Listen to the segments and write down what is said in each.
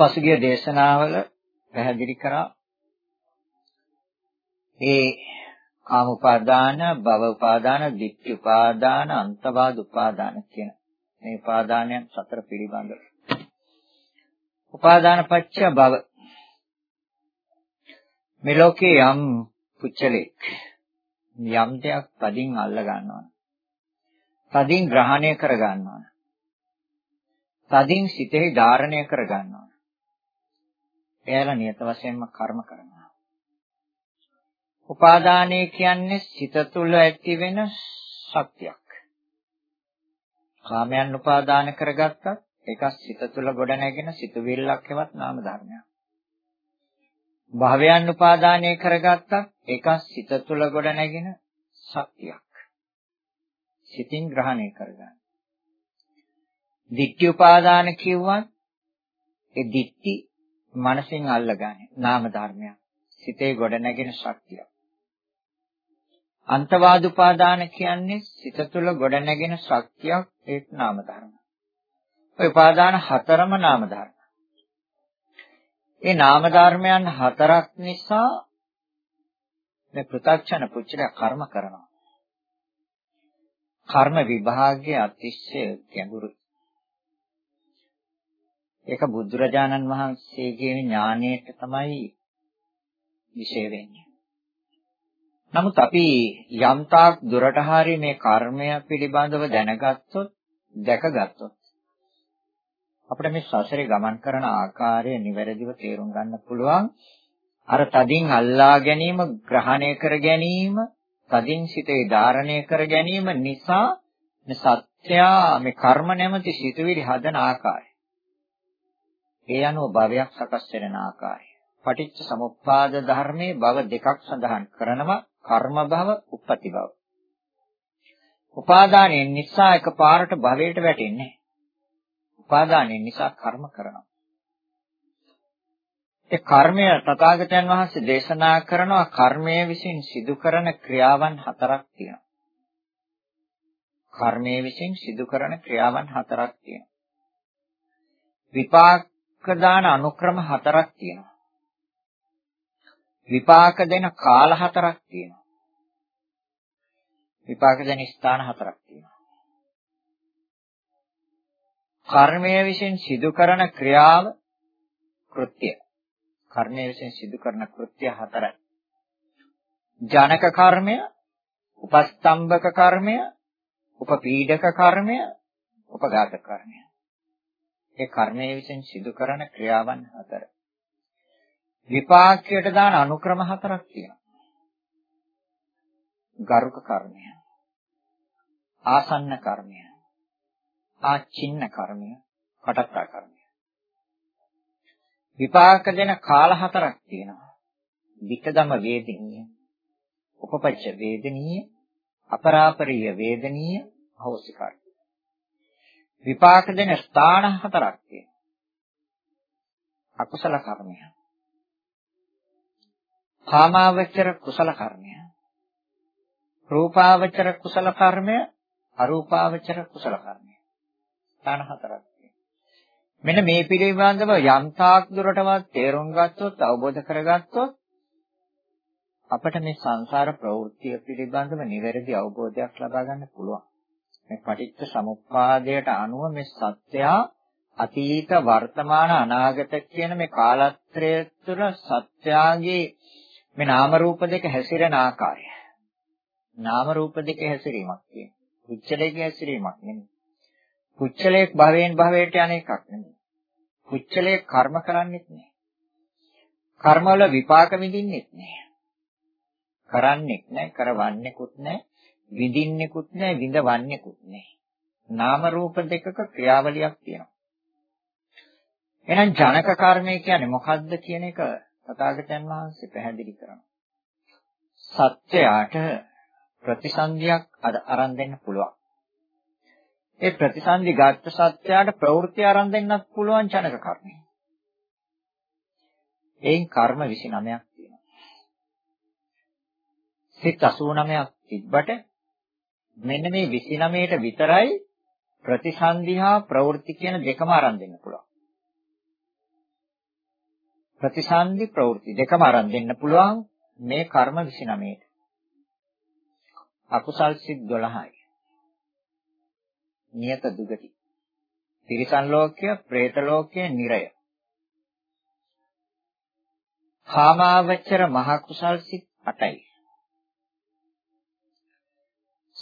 පසුගිය දේශනාවල පැහැදිලි කරා ඒ කාම උපාදාන, භව උපාදාන, ditthi උපාදාන, අන්තවාද උපාදාන කියන මේ උපාදානයන් සතර පිළිබඳව. උපාදාන පත්‍ය භව මේ ලෝකේ යම් පුච්චලෙක් යම් දෙයක් තදින් අල්ල ගන්නවා. තදින් ග්‍රහණය කර ගන්නවා. තදින් සිතෙහි ධාරණය කර ගන්නවා. එයාලා නියත වශයෙන්ම කර්ම කරනවා. උපාදානය කියන්නේ සිත තුළ ඇති වෙන ශක්තියක්. කාමයන් උපාදාන කරගත්තත් ඒක සිත තුළ ගොඩ නැගෙන සිතුවිල්ලක් හෙවත් නාම ධර්මයක්. භවයන් උපාදානය කරගත්තත් ඒක සිත තුළ ගොඩ නැගෙන ශක්තියක්. සිතින් ග්‍රහණය කරගන්න. ditthi උපාදාන කිව්වත් ඒ ditthi මනසින් අල්ලගන්නේ නාම ධර්මයක්. සිතේ ගොඩනැගෙන ශක්තිය. අන්තවාද උපාදාන කියන්නේ සිත තුළ ගොඩනැගෙන ශක්තියක් ඒක නාම ධර්ම. ඔය උපාදාන හතරම නාම ධර්ම. ඒ නාම ධර්මයන් හතරක් නිසා මේ පෘථග්ජන පුච්චල කර්ම කරනවා. කර්ම විභාගයේ අතිශය ගැඹුරුයි. ඒක බුදුරජාණන් වහන්සේගේ ඥාණයට තමයි විශේෂ වෙන්නේ. නමුත් අපි යම්තාක් දුරට හරි මේ කර්මය පිළිබඳව දැනගත්තොත් දැකගත්තොත් අපිට මේ සසරේ ගමන් කරන ආකාරය නිවැරදිව තේරුම් ගන්න පුළුවන්. අර තදින් අල්ලා ගැනීම, ග්‍රහණය කර ගැනීම, තදින් සිතේ ධාරණය කර ගැනීම නිසා මේ සත්‍ය මේ කර්ම නැමැති සිතුවිලි හදන ආකාරය. ඒ අනුව භවයක් සකස් වෙන ආකාරය. පටිච්ච සමුප්පාද ධර්මයේ භව දෙකක් සඳහන් කරනවා කර්ම භව, උප්පති භව. උපාදානයෙන් නිසා එකපාරට භවයට වැටෙන්නේ. උපාදානයෙන් නිසා කර්ම කරනවා. ඒ කර්මය තථාගතයන් වහන්සේ දේශනා කරනවා කර්මය විසින් සිදු කරන ක්‍රියාවන් හතරක් තියෙනවා. කර්මය විසින් සිදු කරන ක්‍රියාවන් හතරක් තියෙනවා. විපාක දාන අනුක්‍රම හතරක් තියෙනවා. විපාක දෙන කාල හතරක් තියෙනවා. විපාක දෙන ස්ථාන හතරක් තියෙනවා. කර්මය විසින් සිදු කරන ක්‍රියාව කෘත්‍ය. කර්මය විසින් සිදු කරන කෘත්‍ය හතරයි. ජනක කර්මය, උපස්තම්භක කර්මය, උපපීඩක කර්මය, උපඝාත කර්මය. ඒ කර්මයේ විසින් සිදු කරන ක්‍රියාවන් හතර. විපාකයට දාන අනුක්‍රම හතරක් තියෙනවා. ගරුක කර්මය. ආසන්න කර්මය. ආචින්න කර්මය. කටත්තා කර්මය. විපාක දෙන කාල හතරක් තියෙනවා. විකදම වේදිනිය. උපපච්ච වේදනීය. අපරාපරිය වේදනීය. අහෝසිකාර. විපාක දෙන ස්ථාන හතරක් තියෙනවා. අකුසල කර්මය. කාමාවචර කුසල කර්මය. රූපාවචර කුසල කර්මය, අරූපාවචර කුසල කර්මය. ස්ථාන හතරක් මෙන්න මේ පිළිබඳව යම් තාක් දුරටවත් තේරුම් ගත්තොත් අවබෝධ කරගත්තොත් අපිට මේ සංසාර ප්‍රවෘත්තිය පිළිබඳව නිවැරදි අවබෝධයක් ලබා ගන්න පුළුවන්. මේ පටිච්ච සමුප්පාදයට අනුව මේ සත්‍යය අතීත වර්තමාන අනාගත කියන මේ කාලත්‍රය තුළ සත්‍යාගේ මේ නාම රූප දෙක හැසිරෙන ආකාරය. නාම රූප දෙක හැසිරීමක් කියන්නේ. පුච්චලයක හැසිරීමක් නෙමෙයි. පුච්චලයක් භවයෙන් භවයට යන එකක් නෙමෙයි. පුච්චලයක් කර්ම කරන්නේත් නෑ. කර්මවල විපාක විඳින්නෙත් නෑ. කරන්නෙත් නෑ, කරවන්නෙකුත් නෑ, විඳින්නෙකුත් නෑ, විඳවන්නෙකුත් නෑ. නාම රූප දෙකක ක්‍රියාවලියක් තියෙනවා. එහෙනම් ජනක කර්මය කියන්නේ මොකද්ද කියන එක තථාගතයන් වහන්සේ පැහැදිලි කරනවා. සත්‍යයට ප්‍රතිසන්දියක් අරන් දෙන්න පුළුවන්. ඒ ප්‍රතිසන්දි ගත්ත සත්‍යයට ප්‍රවෘත්ති අරන් දෙන්නත් පුළුවන් ජනක කර්මය. එයින් කර්ම 29ක් තියෙනවා. සිත් 89ක් තිබ්බට මෙන්න මේ 29ට විතරයි ප්‍රතිසන්දි හා ප්‍රවෘත්ති කියන දෙකම අරන් දෙන්න පුළුවන්. ප්‍රතිසන්දි ප්‍රවෘත්ති දෙකම අරන් දෙන්න පුළුවන් මේ කර්ම 29ට. අකුසල් සිත් 12යි. නියත දුගති. තිරිසන් ලෝකය, പ്രേත ලෝකය, නිරය. කාමාවචර මහ කුසල් සිත් 8යි.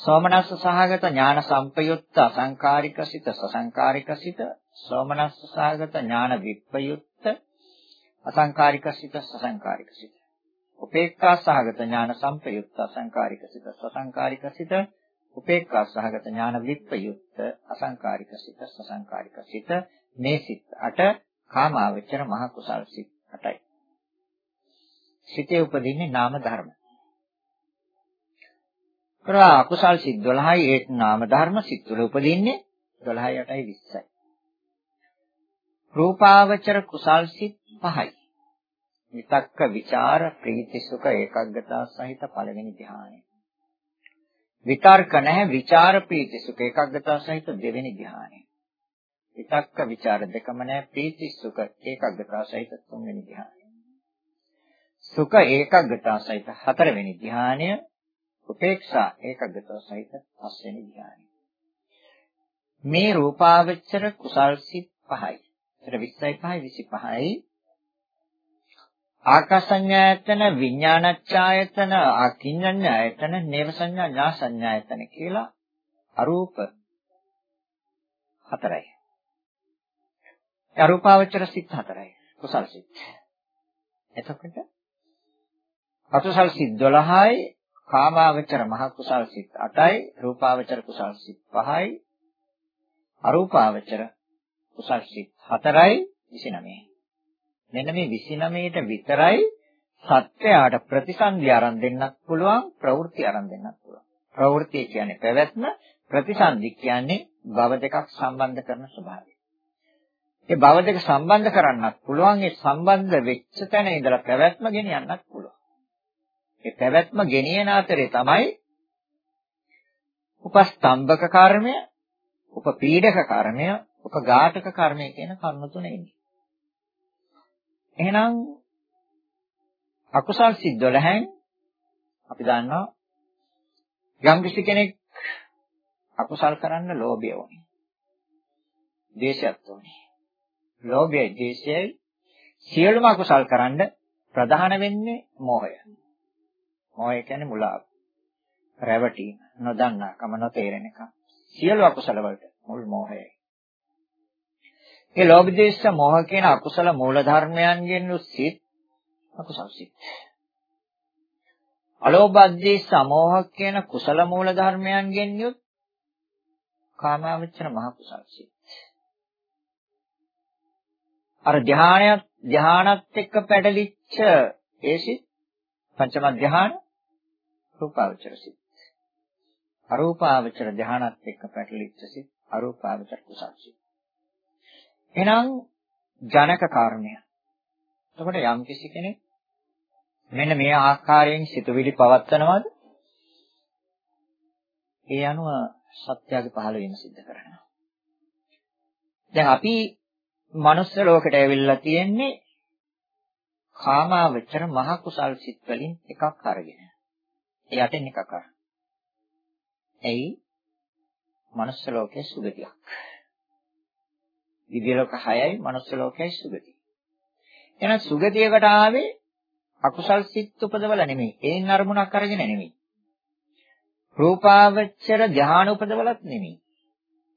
සෝමනස්ස සහගත ඥාන සම්පයුත්ත අසංකාරික සිත සසංකාරික සිත සෝමනස්ස සහගත ඥාන විප්පයුත්ත අසංකාරික සිත සසංකාරික සිත. උපේක්ඛා සහගත ඥාන සම්පයුත්ත අසංකාරික සිත සසංකාරික සිත. උපේක්ඛා සහගත ඥාන විප්පයුත්ත අසංකාරික සිත සසංකාරික සිත. මේ සිත් අට කාමාවචර මහ කුසල් සිත් අටයි. සිතේ උපදින්නේ නාම ධර්ම. කරා අකුසල් සිත් 12යි ඒ නාම ධර්ම සිත් තුළ උපදින්නේ 12යි 8යි 20යි. රූපාවචර කුසල් සිත් 5යි. විතක්ක ਵਿਚාර ප්‍රීති සුඛ ඒකග්ගතා සහිත පළවෙනි ධ්‍යානය. විතර්ක නැහැ විචාර ප්‍රීති සුඛ ඒකග්ගතා සහිත දෙවෙනි ධ්‍යානය. විතක්ක ਵਿਚාර දෙකම නැහැ ප්‍රීති සුඛ ඒකග්ගතා සහිත තුන්වෙනි ධ්‍යානය. සුඛ ඒකග්ගතා සහිත හතරවෙනි ධ්‍යානය උපේක්ෂා ඒකග්ගතා සහිත පස්වෙනි ධ්‍යානය. මේ රූපාවචර කුසල් සිත් පහයි. ඒතර 20යි 5යි 25යි ආකාසඤ්ඤායතන විඥානච්ඡායතන අකිඤ්ඤඤ්ඤායතන නේව සංඥා ඥා සංඥායතන කියලා අරූප හතරයි. අරූපාවචර සිත් හතරයි. කුසල් සිත්. එතකොට අකුසල් සිත් 12යි කාමාවචර මහ කුසල් සිත් 8යි රූපාවචර කුසල් සිත් 5යි අරූපාවචර කුසල් සිත් 4යි 29යි මෙන්න මේ 29ට විතරයි සත්‍යයට ප්‍රතිසන්දි ආරම්භ දෙන්නත් පුළුවන් ප්‍රවෘත්ති ආරම්භ දෙන්නත් පුළුවන්. ප්‍රවෘත්ති කියන්නේ පැවැත්ම ප්‍රතිසන්දි කියන්නේ භව දෙකක් සම්බන්ධ කරන ස්වභාවය. ඒ භව දෙක සම්බන්ධ කරන්නත් පුළුවන් ඒ සම්බන්ධ වෙච්ච තැන ඉඳලා පැවැත්ම ගෙනියන්නත් පුළුවන්. ඒ පැවැත්ම ගෙනියන අතරේ තමයි උපස්තම්භක කර්මය උපපීඩක කර්මය උපඝාතක කර්මය කියන කර්ම තුන එන්නේ එහෙනම් අකුසල් සිත් 12න් අපි දන්නවා යම් කිසි කෙනෙක් අකුසල් කරන්න ලෝභය වුණේ. ද්වේෂයත් වුණේ. ලෝභයයි ද්වේෂයයි සියලුම අකුසල් කරන්න ප්‍රධාන වෙන්නේ මෝහය. මෝහය කියන්නේ මුලාව. රැවටීම, නොදන්නාකම, නොතේරෙන එක. සියලු අකුසල වලට මුල් මෝහයයි. ඒ ලෝභ දේශ මොහ කියන අකුසල මූල ධර්මයන්ගෙන් උසිත අකුසල් සිත්. අලෝභ දේශ මොහ කියන කුසල මූල ධර්මයන්ගෙන් යුත් කාමාවචර මහ කුසල් සිත්. අර ධානයත් ධානත් එක්ක පැටලිච්ච ඒ සිත් පංචම ධාන රූපාවචර සිත්. අරූපාවචර ධානත් එක්ක පැටලිච්ච සිත් අරූපාවචර කුසල් සිත්. එහෙනම් ජනක කාරණය. එතකොට යම් කිසි කෙනෙක් මෙන්න මේ ආකාරයෙන් සිතුවිලි පවත්නවාද? ඒ අනුව සත්‍යයේ පහළ වීම සිද්ධ කරනවා. දැන් අපි මනුස්ස ලෝකයට ඇවිල්ලා තියෙන්නේ කාමාවචර මහ කුසල් සිත් වලින් එකක් අරගෙන. ඒ යටින් එකක් අරන්. එයි මනුස්ස ලෝකයේ සුගතියක්. දිව්‍ය ලෝක 6යි මනුස්ස ලෝකයයි සුගතිය. එහෙනම් සුගතියකට ආවේ අකුසල් සිත් උපදවල නෙමෙයි. ඒන් අරමුණක් අරගෙන නෙමෙයි. රූපාවචර ධානය උපදවලත් නෙමෙයි.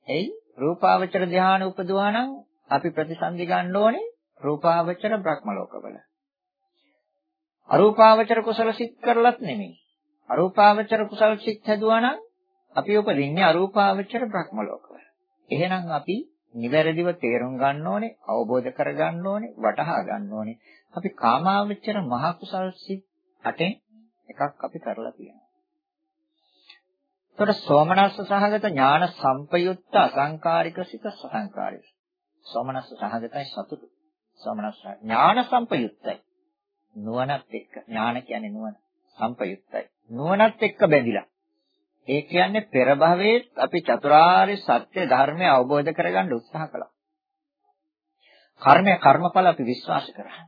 එයි රූපාවචර ධානය උපදවා නම් අපි ප්‍රතිසන්දි ගන්න ඕනේ රූපාවචර බ්‍රහ්ම ලෝකවල. අරූපාවචර කුසල සිත් කරලත් නෙමෙයි. අරූපාවචර කුසල සිත් හැදුවා නම් අපි උපදින්නේ අරූපාවචර බ්‍රහ්ම ලෝකවල. එහෙනම් අපි නිවැරදිව තේරුම් ගන්න ඕනේ, අවබෝධ කර ගන්න ඕනේ, වටහා ගන්න ඕනේ. අපි කාමාවචර මහ කුසල් සිත් අටෙන් එකක් අපි කරලා තියෙනවා. එතකොට සෝමනස්ස සහගත ඥාන සම්පයුක්ත අසංකාරික සිත සසංකාරික. සෝමනස්ස සහගතයි සතුටු. සෝමනස්ස ඥාන සම්පයුක්තයි. නුවණත් එක්ක ඥාන කියන්නේ නුවණ සම්පයුක්තයි. නුවණත් එක්ක බැඳිලා. ඒ කියන්නේ පෙර භවයේ අපි චතුරාර්ය සත්‍ය ධර්මය අවබෝධ කරගන්න උත්සාහ කළා. කර්මය කර්මඵල අපි විශ්වාස කරා.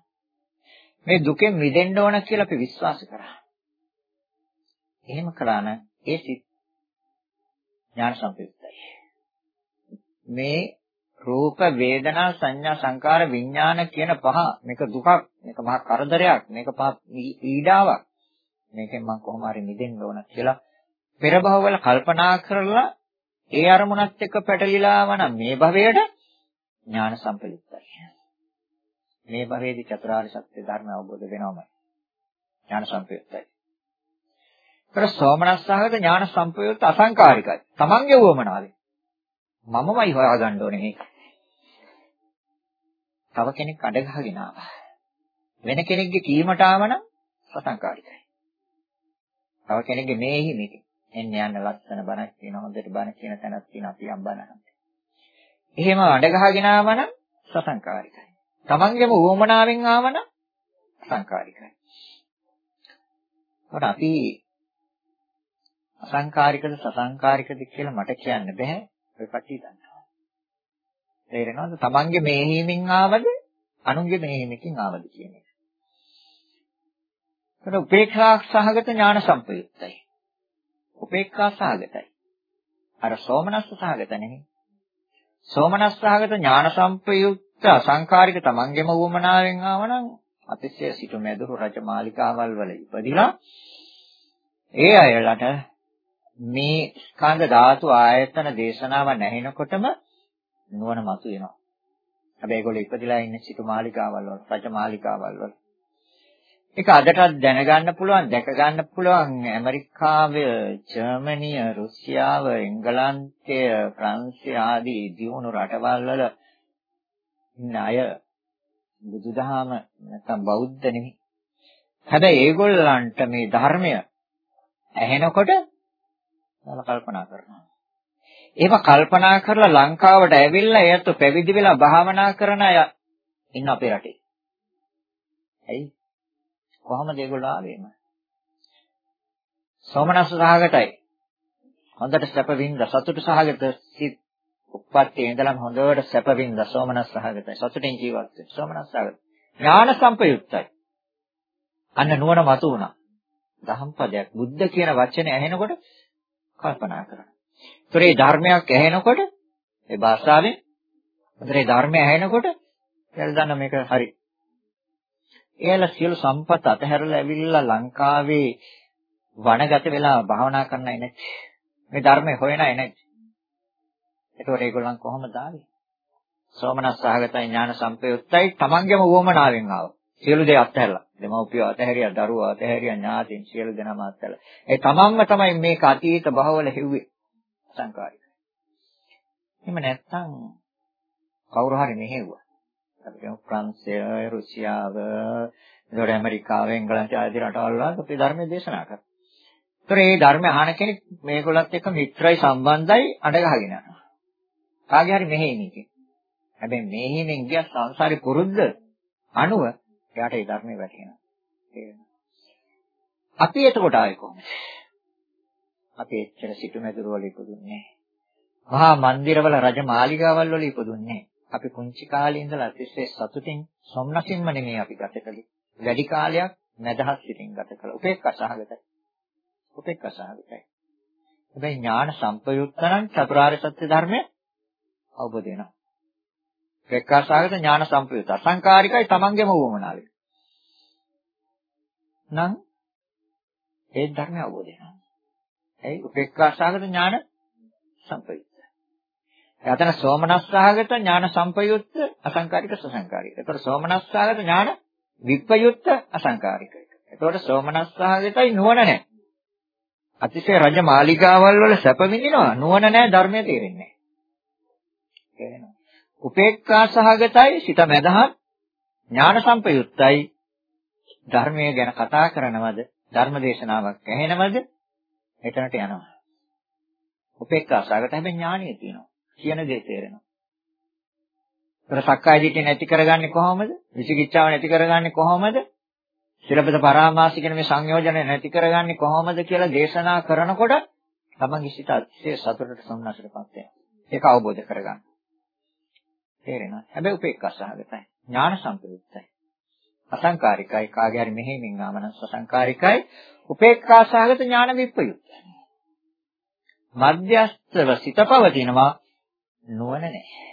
මේ දුකෙන් මිදෙන්න ඕන කියලා අපි විශ්වාස කරා. එහෙම කළා නම් ඒ සිත් ඥාන සම්ප්‍රයුක්තයි. මේ රූප වේදනා සංඥා සංකාර විඥාන කියන පහ මේක දුකක් මේක මහා කරදරයක් මේක පහ පීඩාවක් මේකෙන් මම කොහොම හරි මිදෙන්න ඕන කියලා පෙර භවවල කල්පනා කරලා ඒ අරමුණත් එක්ක පැටලිලාම නම් මේ භවයට ඥාන සම්ප්‍රයුක්තයි. මේ භවයේදී චතුරාර්ය සත්‍ය ධර්ම අවබෝධ වෙනවමයි. ඥාන සම්ප්‍රයුක්තයි. ඒතර සෝමනස්සහගත ඥාන සම්ප්‍රයුක්ත අසංකාරිකයි. Tamange වුවමනාවේ. මමමයි හොයාගන්න ඕනේ මේක. තව කෙනෙක් අඩගහගෙන ආවා. වෙන කෙනෙක්ගේ කීමට ආවනම් අසංකාරිකයි. තව කෙනෙක්ගේ මේහි මේක. එන්න යන්න ලස්සන බණක් කියන හොඳට බණ කියන තැනක් තියෙන අපි යම් බණක්. එහෙම අඩගහගෙන ආවනම් සසංකාරිකයි. තමන්ගේම උවමනාවෙන් ආවනම් සංකාරිකයි. ඒකට අපි අසංකාරිකද සසංකාරිකද කියලා මට කියන්න බෑ. ඔය කට්ටිය දන්නවා. තේරෙනවද? තමන්ගේ මෙහෙයමින් ආවද අනුන්ගේ මෙහෙයමකින් ආවද කියන එක. ඒකට උපේක්ෂා සහගත ඥාන සම්පයුක්තයි. උපේක්ඛා සහගතයි. අර සෝමනස්ස සහගත නෙමෙයි. සෝමනස්ස සහගත ඥාන සම්පයුක්ත අසංකාරික තමන්ගේම වුමනාවෙන් ආවනම් අතිශය සිටු මැදුරු රජමාලිකාවල් වල ඉපදිලා ඒ අයලට මේ ස්කන්ධ ධාතු ආයතන දේශනාව නැහෙනකොටම නුවණ මතුවෙනවා. හැබැයි ඒගොල්ලෝ ඉපදිලා ඉන්නේ සිටු මාලිකාවල් වල, රජ මාලිකාවල් වල. ඒක අදටත් දැනගන්න පුළුවන්, දැක ගන්න පුළුවන් ඇමරිකාව, ජර්මනිය, රුසියාව, එංගලන්තය, ප්‍රංශය ආදී දියුණු රටවල් වල ඉන්න අය බුදුදහම නැත්නම් බෞද්ධ නෙමෙයි. හැබැයි ඒගොල්ලන්ට මේ ධර්මය ඇහෙනකොට නල කල්පනා කරනවා. ඒව කල්පනා කරලා ලංකාවට ඇවිල්ලා එයත් පැවිදි වෙලා භාවනා කරන අය ඉන්න අපේ රටේ. ඇයි? කොහොමද ඒගොල්ලෝ ආවේම? සෝමනස්ස සහගතයි. හොඳට සැප වින්ද සතුට සහගත සිත් උප්පත්තියේ ඉඳලම හොඳට සැප වින්ද සෝමනස්ස සහගතයි. සතුටින් ජීවත් වෙන සෝමනස්ස සහගත. ඥාන සම්පයුක්තයි. අන්න නුවණ මතු වුණා. දහම් පදයක් බුද්ධ කියන වචනේ ඇහෙනකොට කල්පනා කරනවා. ඒතර මේ ධර්මයක් ඇහෙනකොට ඒ භාෂාවෙන් ඒතර මේ ධර්මය ඇහෙනකොට එයාලා දන්න මේක හරි. එයාලා සියලු සම්පත් අතහැරලා ඇවිල්ලා ලංකාවේ වනගත වෙලා භාවනා කරන්නයි නැති. මේ ධර්මය හොයනයි නැති. ඒතකොට ඒගොල්ලන් කොහොමද ආවේ? සෝමනස් සහගතයි ඥාන සම්පයුක්තයි තමන්ගේම වොමනාවෙන් ආවා. සියලු දේ අත්හැරලා. දෙමව්පියෝ අතහැරියා, දරුවෝ අතහැරියා, ඥාතීන් සියලු දෙනාම අත්හැරලා. ඒ තමන්ම තමයි මේක අතීත භවවල හෙව්වේ. සංකාරික. එහෙම නැත්නම් කවුරු හරි මෙහෙව්වා. අපි කියමු ප්‍රංශය, රුසියාව, ඒතකොට ඇමරිකාව, එංගලන්තය ආදී රටවල් වල අපි ධර්මයේ දේශනා කරා. ඒතර මේ ධර්ම අහන කෙනෙක් මේගොල්ලත් එක්ක මිත්‍රයි සම්බන්ධයි අඬ ගහගෙන යනවා. කාගේ හරි මෙහෙණියකින්. හැබැයි මෙහෙණින් ගිය සංසාරේ පුරුද්ද අනුව එයාට ඒ ධර්මයේ වැටෙනවා. තේරෙනවද? අපි එතකොට ආයේ කොහොමද? අපි එච්චර සිටුමැදුර වල ඉපදුන්නේ මහා මන්දිරවල රජ මාලිගාවල් වල ඉපදුන්නේ අපි පුංචි කාලේ ඉඳලා අතිශය සතුටින් සොම්නසින්ම නෙමෙයි අපි ගත කළේ. වැඩි කාලයක් නැදහස් සිටින් ගත කළා. උපේක්ඛා සහගතයි. උපේක්ඛා සහගතයි. හැබැයි ඥාන සම්පයුක්ත නම් චතුරාර්ය සත්‍ය ධර්මය අවබෝධ වෙනවා. උපේක්ඛාසහගත ඥාන සම්පයුත. අසංකාරිකයි තමන්ගේම වුවමනාවේ. නම් ඒ ධර්මය අවබෝධ වෙනවා. ඒ උපේක්ඛාසහගත ඥාන සම්පයුත. එතන සෝමනස්සහගත ඥාන සම්පයුත්ත අසංකාරික සසංකාරික. ඒතර සෝමනස්සහගත ඥාන විප්පයුත්ත අසංකාරික. ඒතකොට සෝමනස්සහගතයි නුවණ නැහැ. අතිශය රජ මාලිගාවල් වල සැප විඳිනවා නුවණ නැහැ ධර්මය තේරෙන්නේ නැහැ. උපේක්ඛා සහගතයි සිත මැදහත් ඥාන සම්පයුත්තයි ධර්මය ගැන කතා කරනවද ධර්ම දේශනාවක් ඇහෙනවද එතනට යනවා. උපේක්ඛා සහගත හැබැයි ඥානිය තියෙනවා. කියන දේ තේරෙනවා. ඒතර සක්කාය දිට්ඨිය නැති කරගන්නේ කොහොමද? විචිකිච්ඡාව නැති කරගන්නේ කොහොමද? සිරපද පරාමාස කියන මේ සංයෝජන නැති කරගන්නේ කොහොමද කියලා දේශනා කරනකොට තමන්ගේ සිත අතිශය සතුටට සම්නසටපත් වෙනවා. ඒක අවබෝධ කරගන්න. තේරෙනවද? හැබැයි උපේක්ඛා සහගතයි. ඥාන සම්ප්‍රයුක්තයි. අසංකාරිකයි කාගේ හරි මෙහෙමින් ආමන සසංකාරිකයි උපේක්ඛා සහගත ඥාන විප්‍රයුක්තයි. මධ්‍යස්තව සිත පවතිනවා නුවණ නැහැ.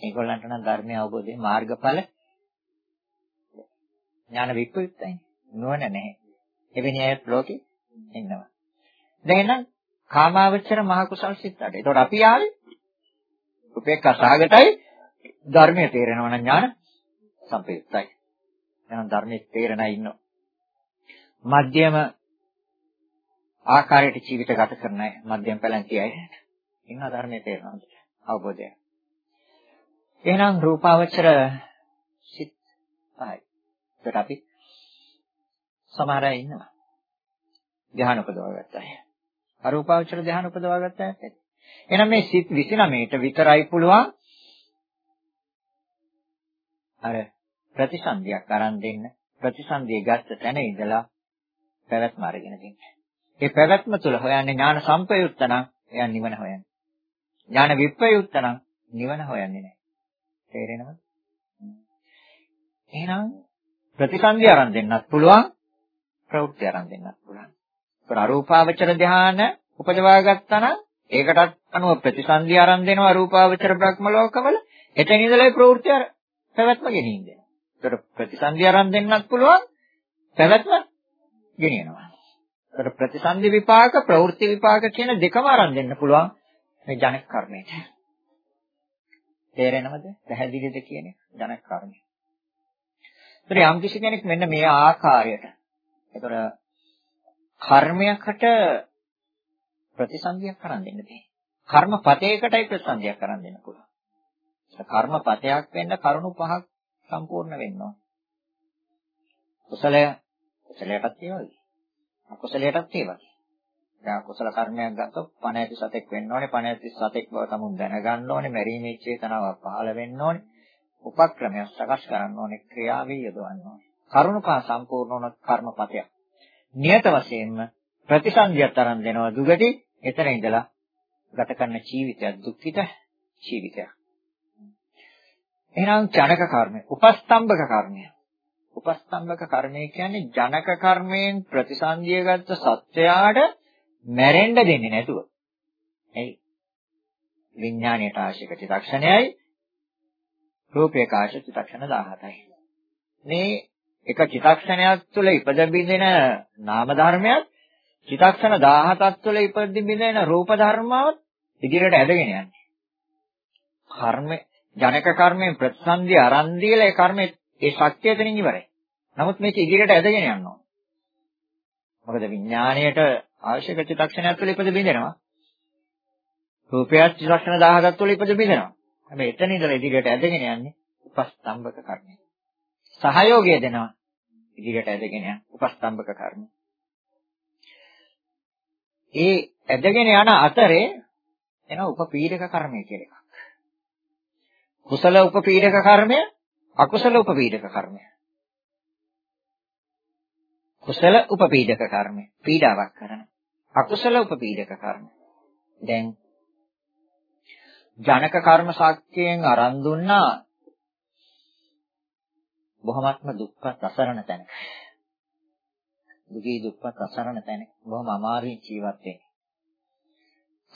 ඒගොල්ලන්ට නම් ධර්මය අවබෝධයේ මාර්ගඵල ඥාන විප්‍රයුක්තයි. නුවණ නැහැ. එවැනි අයත් ලෝකේ ඉන්නවා. දැන් එහෙනම් කාමාවචර මහ කුසල් සිත් අට. ඒතකොට අපි ආවේ උපේක්ඛා සාගතයි ධර්මයේ තේරෙනවා නම් ඥාන සම්පයුක්තයි. එහෙනම් ධර්මයේ තේරෙනා ඉන්නවා. මධ්‍යම ආකාරයට ජීවිත ගත කරන අය මධ්‍යම පැලැන්ති අය ඉන්න ධර්මයේ තේරෙනවා අවබෝධය. එහෙනම් රූපාවචර සිත් පහයි. ඒකට අපි සමහර අය ඉන්නවා. ධ්‍යාන උපදවා ගත්තා අය. අරූපාවචර ධ්‍යාන උපදවා ගත්තා ඇත්තේ. එහෙනම් මේ සිත් 29ට විතරයි පුළුවන් අර ප්‍රතිසන්දියක් අරන් දෙන්න. ප්‍රතිසන්දිය ගත්ත තැන ඉඳලා පැවැත්ම අරගෙන දෙන්න. ඒ පැවැත්ම තුළ හොයන්නේ ඥාන සම්පයුක්ත නම් එයා නිවන හොයන්නේ. ඥාන විප්‍රයුක්ත නම් නිවන හොයන්නේ නැහැ. තේරෙනවද? එහෙනම් ප්‍රතිසන්දි ආරම්භ දෙන්නත් පුළුවන් ප්‍රවෘත්ති ආරම්භ දෙන්නත් පුළුවන්. ඒතර අරූපාවචර ධාන උපදවා ගත්තා නම් ඒකටත් අනුව ප්‍රතිසන්දි ආරම්භ දෙනවා අරූපාවචර බ්‍රහ්ම ලෝකවල. එතන ඉඳලා ප්‍රවෘත්ති ආර පැවැත්ම ගෙනින් දෙනවා. ඒතර ප්‍රතිසන්දි ආරම්භ දෙන්නත් පුළුවන් පැවැත්ම ගෙනියනවා. ඒතර ප්‍රතිසන්දි විපාක ප්‍රවෘත්ති විපාක කියන දෙකම ආරම්භ දෙන්න පුළුවන් මේ ජනක කර්මයට. තේරෙනවද? පැහැදිලිද කියන්නේ ජනක කර්මය. ඒතර යම් කිසි කෙනෙක් මෙන්න මේ ආකාරයට ඒතර කර්මයකට ප්‍රතිසන්දියක් කරන් දෙන්න බෑ. කර්මපතයකටයි ප්‍රතිසන්දියක් කරන් දෙන්න පුළුවන්. කර්මපතයක් වෙන්න කරුණු පහක් සම්පූර්ණ වෙන්න ඕන. කුසලය කුසලයටත් ඒ වගේ. අකුසලයටත් ඒ වගේ. දැන් කුසල කර්මයක් ගත්තොත් පණ ඇති සතෙක් වෙන්න ඕනේ. පණ ඇති සතෙක් බව තමුන් දැනගන්න ඕනේ. මැරීමේ චේතනාව පහළ වෙන්න ඕනේ. උපක්‍රමයක් සකස් කරන්න ඕනේ. ක්‍රියාවේ යොදවන්න ඕනේ. කරුණකා සම්පූර්ණ වුණොත් කර්මපතයක්. නියත වශයෙන්ම ප්‍රතිසන්දියක් තරම් දෙනවා දුගටි. එතන ඉඳලා ගත කරන ජීවිතයක් දුක්ඛිත ජීවිතයක්. එහෙනම් ජනක කර්මය, උපස්තම්භක කර්මය. උපස්තම්භක කර්මය කියන්නේ ජනක කර්මයෙන් ප්‍රතිසන්දිය ගත්ත සත්‍යයට මැරෙන්න දෙන්නේ නැතුව. එයි විඥාණයට ආශික චිත්තක්ෂණයයි රූපේක ආශික චිත්තක්ෂණ 17යි. මේ එක චිත්තක්ෂණයක් තුළ ඉපද බින්දෙන නාම ධර්මයක් චිත්තක්ෂණ 17ක් තුළ ඉපද බින්දෙන රූප ධර්මවත් ඉදිරියට ඇදගෙන යන්නේ. කර්ම ජනක කර්මයෙන් ප්‍රතිසන්දි අරන් දීලා ඒ කර්මයේ ඒ ශක්තිය එතනින් ඉවරයි. නමුත් මේක ඉදිරියට ඇදගෙන යනවා. මොකද විඥාණයට අවශ්‍ය චිත්තක්ෂණයක් තුළ ඉපද බින්දෙනවා. රූපයත් චිත්තක්ෂණ 1000ක් තුළ ඉපද බින්දෙනවා. හැබැයි එතන ඉඳලා ඉදිරියට ඇදගෙන යන්නේ උපස්තම්භක කර්මය. සහයෝගය දෙනවා ඉදිරියට ඇදගෙන යන උපස්තම්භක කර්මය. ඒ ඇදගෙන යන අතරේ එන උපපීඩක කර්මය කියලා එකක්. කුසල උපපීඩක කර්මය, අකුසල උපපීඩක කර්මය. කුසල උපපීඩක කර්මය පීඩාවක් කරන. අකුසල උපපීඩක කර්ම. දැන් ජනක කර්ම ශක්තියෙන් අරන් දුන්නා බොහොමත්ම දුක්ඛත් අසරණ තැන. දුකී දුක්ඛත් අසරණ තැන. බොහොම අමාරුයි ජීවත් වෙන්නේ.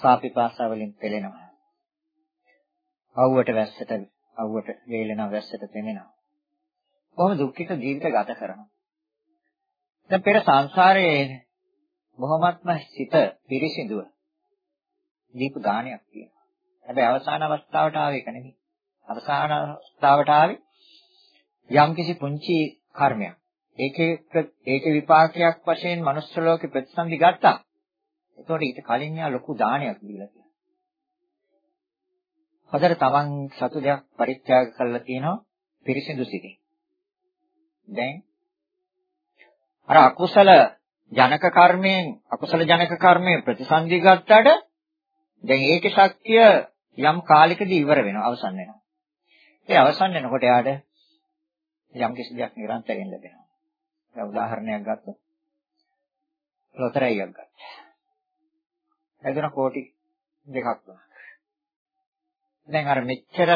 සාපිපාසා වලින් පෙළෙනවා. අවුවට වැස්සට අවුවට වේලෙනවා වැස්සට තෙමෙනවා. කොහොම දුක්ඛිත ජීවිත ගත කරනවා. දැන් පෙර සංසාරයේ බොහොමත්ම සිත පිරිසිදුව දීප දානයක් තියෙනවා. හැබැයි අවසාන අවස්ථාවට ආවේ ඒක නෙමෙයි. අවසාන අවස්ථාවට ආවේ යම්කිසි පුංචි කර්මයක්. ඒකේ ඒකේ විපාකයක් වශයෙන් manuss ලෝකේ ප්‍රතිසන්දි ගත්තා. ඒතකොට ඊට කලින් යා ලොකු දානයක් දීලා තියෙනවා. හොඳට තමන් සතු දෙයක් පරිත්‍යාග කරලා තියෙනවා පිරිසිදු සිතින්. දැන් අර අකුසල ජනක කර්මයෙන් අකුසල ජනක කර්මයෙන් ප්‍රතිසන්දි ගත්තට දැන් ඒකේ ශක්තිය යම් කාලයකදී ඉවර වෙනවා අවසන් වෙනවා. ඒ අවසන් වෙනකොට යාට යම් කිසි දෙයක් නිරන්තරයෙන් ලැබෙනවා. දැන් උදාහරණයක් ගත්තොත් ලොතරැයියක් ගත්තා. එදෙන කෝටි දෙකක් වුණා. දැන් අර මෙච්චර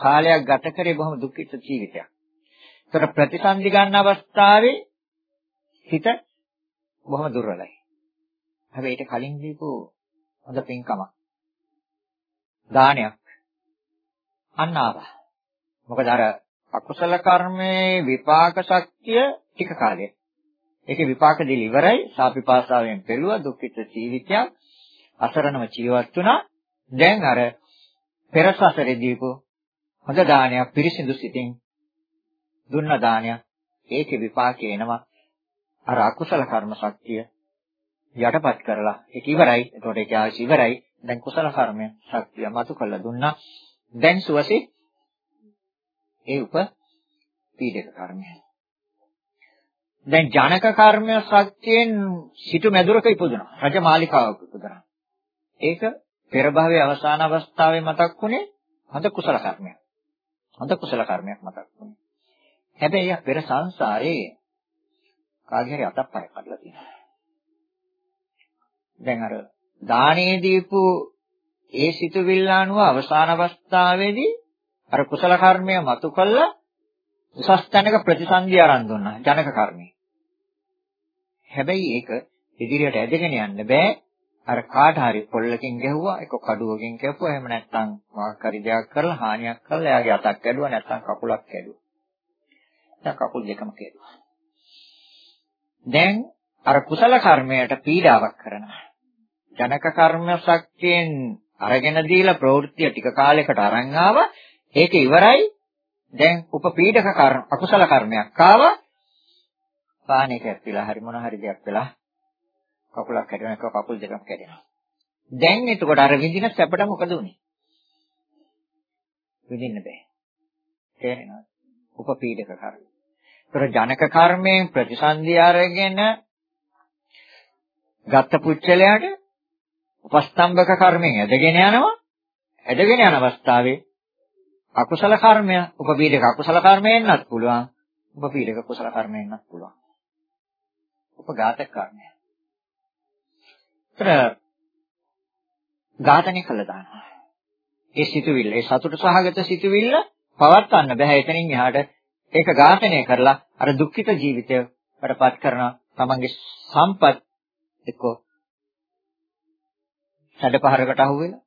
කාලයක් ගත කරේ බොහොම දුක්ඛිත ජීවිතයක්. ඒතර ප්‍රතිසන්දි ගන්න අවස්ථාවේ හිත බොහොම දුර්වලයි. හැබැයි ඊට කලින් දීපු හොඳ පින්කමක්. දානයක්. අන්න ආවා. මොකද අර අකුසල කර්මයේ විපාක ශක්තිය ටික කාලයක්. ඒකේ විපාක දෙල ඉවරයි. සාපිපාසාවෙන් පෙළුවා දුක්ඛිත ජීවිතයක්. අසරණව ජීවත් වුණා. දැන් අර පෙර සසරේ දීපු හොඳ දානයක් පිරිසිදු සිතින් දුන්න දානයක් ඒකේ විපාකේ එනවා අර අකුසල කර්ම ශක්තිය යටපත් කරලා ඒක ඉවරයි. එතකොට ඒක ආශි ඉවරයි. දැන් කුසල කර්මය ශක්තිය මතු කළා දුන්නා. දැන් සුවසේ ඒ උප පීඩක කර්මය. දැන් ජනක කර්මය ශක්තියෙන් සිටු මැදුරක ඉපදුනා. රජ මාලිකාවක ඉපදුනා. ඒක පෙර භවයේ අවසාන අවස්ථාවේ මතක් වුණේ හොඳ කුසල කර්මයක්. හොඳ කුසල කර්මයක් මතක් වුණේ. හැබැයි පෙර සංසාරේ කාගේ හරි අතක් පය කඩලා තියෙනවා. දැන් අර දානේ දීපු ඒ සිතුවිල්ල අනුව අවසාන අවස්ථාවේදී අර කුසල කර්මය මතු කළා උසස් තැනක ප්‍රතිසන්දිය ආරම්භ දුන්නා ජනක කර්මය. හැබැයි ඒක ඉදිරියට ඇදගෙන යන්න බෑ. අර කාට හරි පොල්ලකින් ගැහුවා, එක කඩුවකින් කැපුවා, එහෙම නැත්නම් මොකක් හරි දෙයක් කරලා හානියක් කරලා එයාගේ අතක් කැඩුවා, නැත්නම් කකුලක් කැඩුවා. දැන් කකුල් දෙකම කැඩුවා. දැන් අර කුසල කර්මයට පීඩාවක් කරනවා. ජනක කර්ම ශක්තියෙන් අරගෙන දීලා ප්‍රවෘත්තිය ටික කාලයකට අරන් ආවා. ඒක ඉවරයි. දැන් උපපීඩක කර්ම අකුසල කර්මයක් ආවා. පාණේ කැපිලා හරි මොන හරි දෙයක් වෙලා කකුලක් කැඩෙන එක කකුල් දෙකක් කැඩෙනවා. දැන් එතකොට අර විඳින සැපට මොකද උනේ? විඳින්න බෑ. තේරෙනවද? උපපීඩක කර්ම. ඒතර ජනක කර්මයෙන් ප්‍රතිසන්දි අරගෙන ගත්ත පුච්චලයට උපස්තම්භක කර්මයෙන් ඇදගෙන යනවා. ඇදගෙන යන අවස්ථාවේ අකුසල කර්මය උපපීඩක අකුසල කර්මයෙන්වත් පුළුවන්. උපපීඩක කුසල කර්මයෙන්වත් පුළුවන්. උපඝාතක කර්මය. ඒතර ඝාතනය කළා දානවා. ඒ සිතුවිල්ල, ඒ සතුට සහගත සිතුවිල්ල පවත්වන්න බෑ. එතනින් එහාට ඒක ඝාතනය කරලා අර දුක්ඛිත ජීවිතයටපත් කරන තමන්ගේ සම්පත් එක්ක සැඩපහරකට අහුවෙලා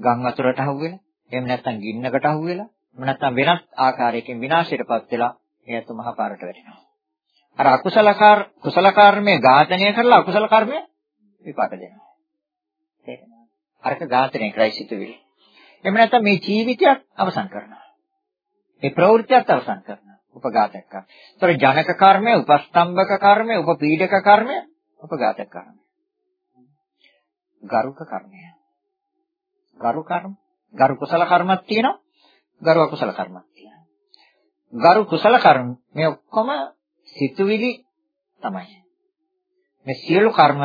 ගම් වතුරට අහුවෙලා එහෙම නැත්නම් ගින්නකට අහුවෙලා එහෙම නැත්නම් වෙනත් ආකාරයකින් විනාශයටපත් වෙලා එයත් මහ පාරට වැටෙනවා. අර අකුසල කාර් කුසල කර්මයේ ඝාතනය කරලා අකුසල කර්මය විපාක දෙනවා. තේරෙනවද අරක ඝාතනය කරයි සිටුවිලි එහෙම නැත්නම් මේ ජීවිතයත් අවසන් කරනවා. ඒ ප්‍රවෘත්තියත් අවසන් කරනවා. උපඝාතක කර්ම. ඒතර ජනක කර්මය, උපස්තම්භක කර්මය, උපපීඩක කර්මය, උපඝාතක කර්මය. ගරුක කර්මය. ගරු කර්ම, ගරු කුසල කර්මයක් තියෙනවා. ගරු අකුසල කර්මයක් තියෙනවා. ගරු කුසල කර්ම මේ ඔක්කොම සිතුවිලි තමයි. මේ සියලු කර්ම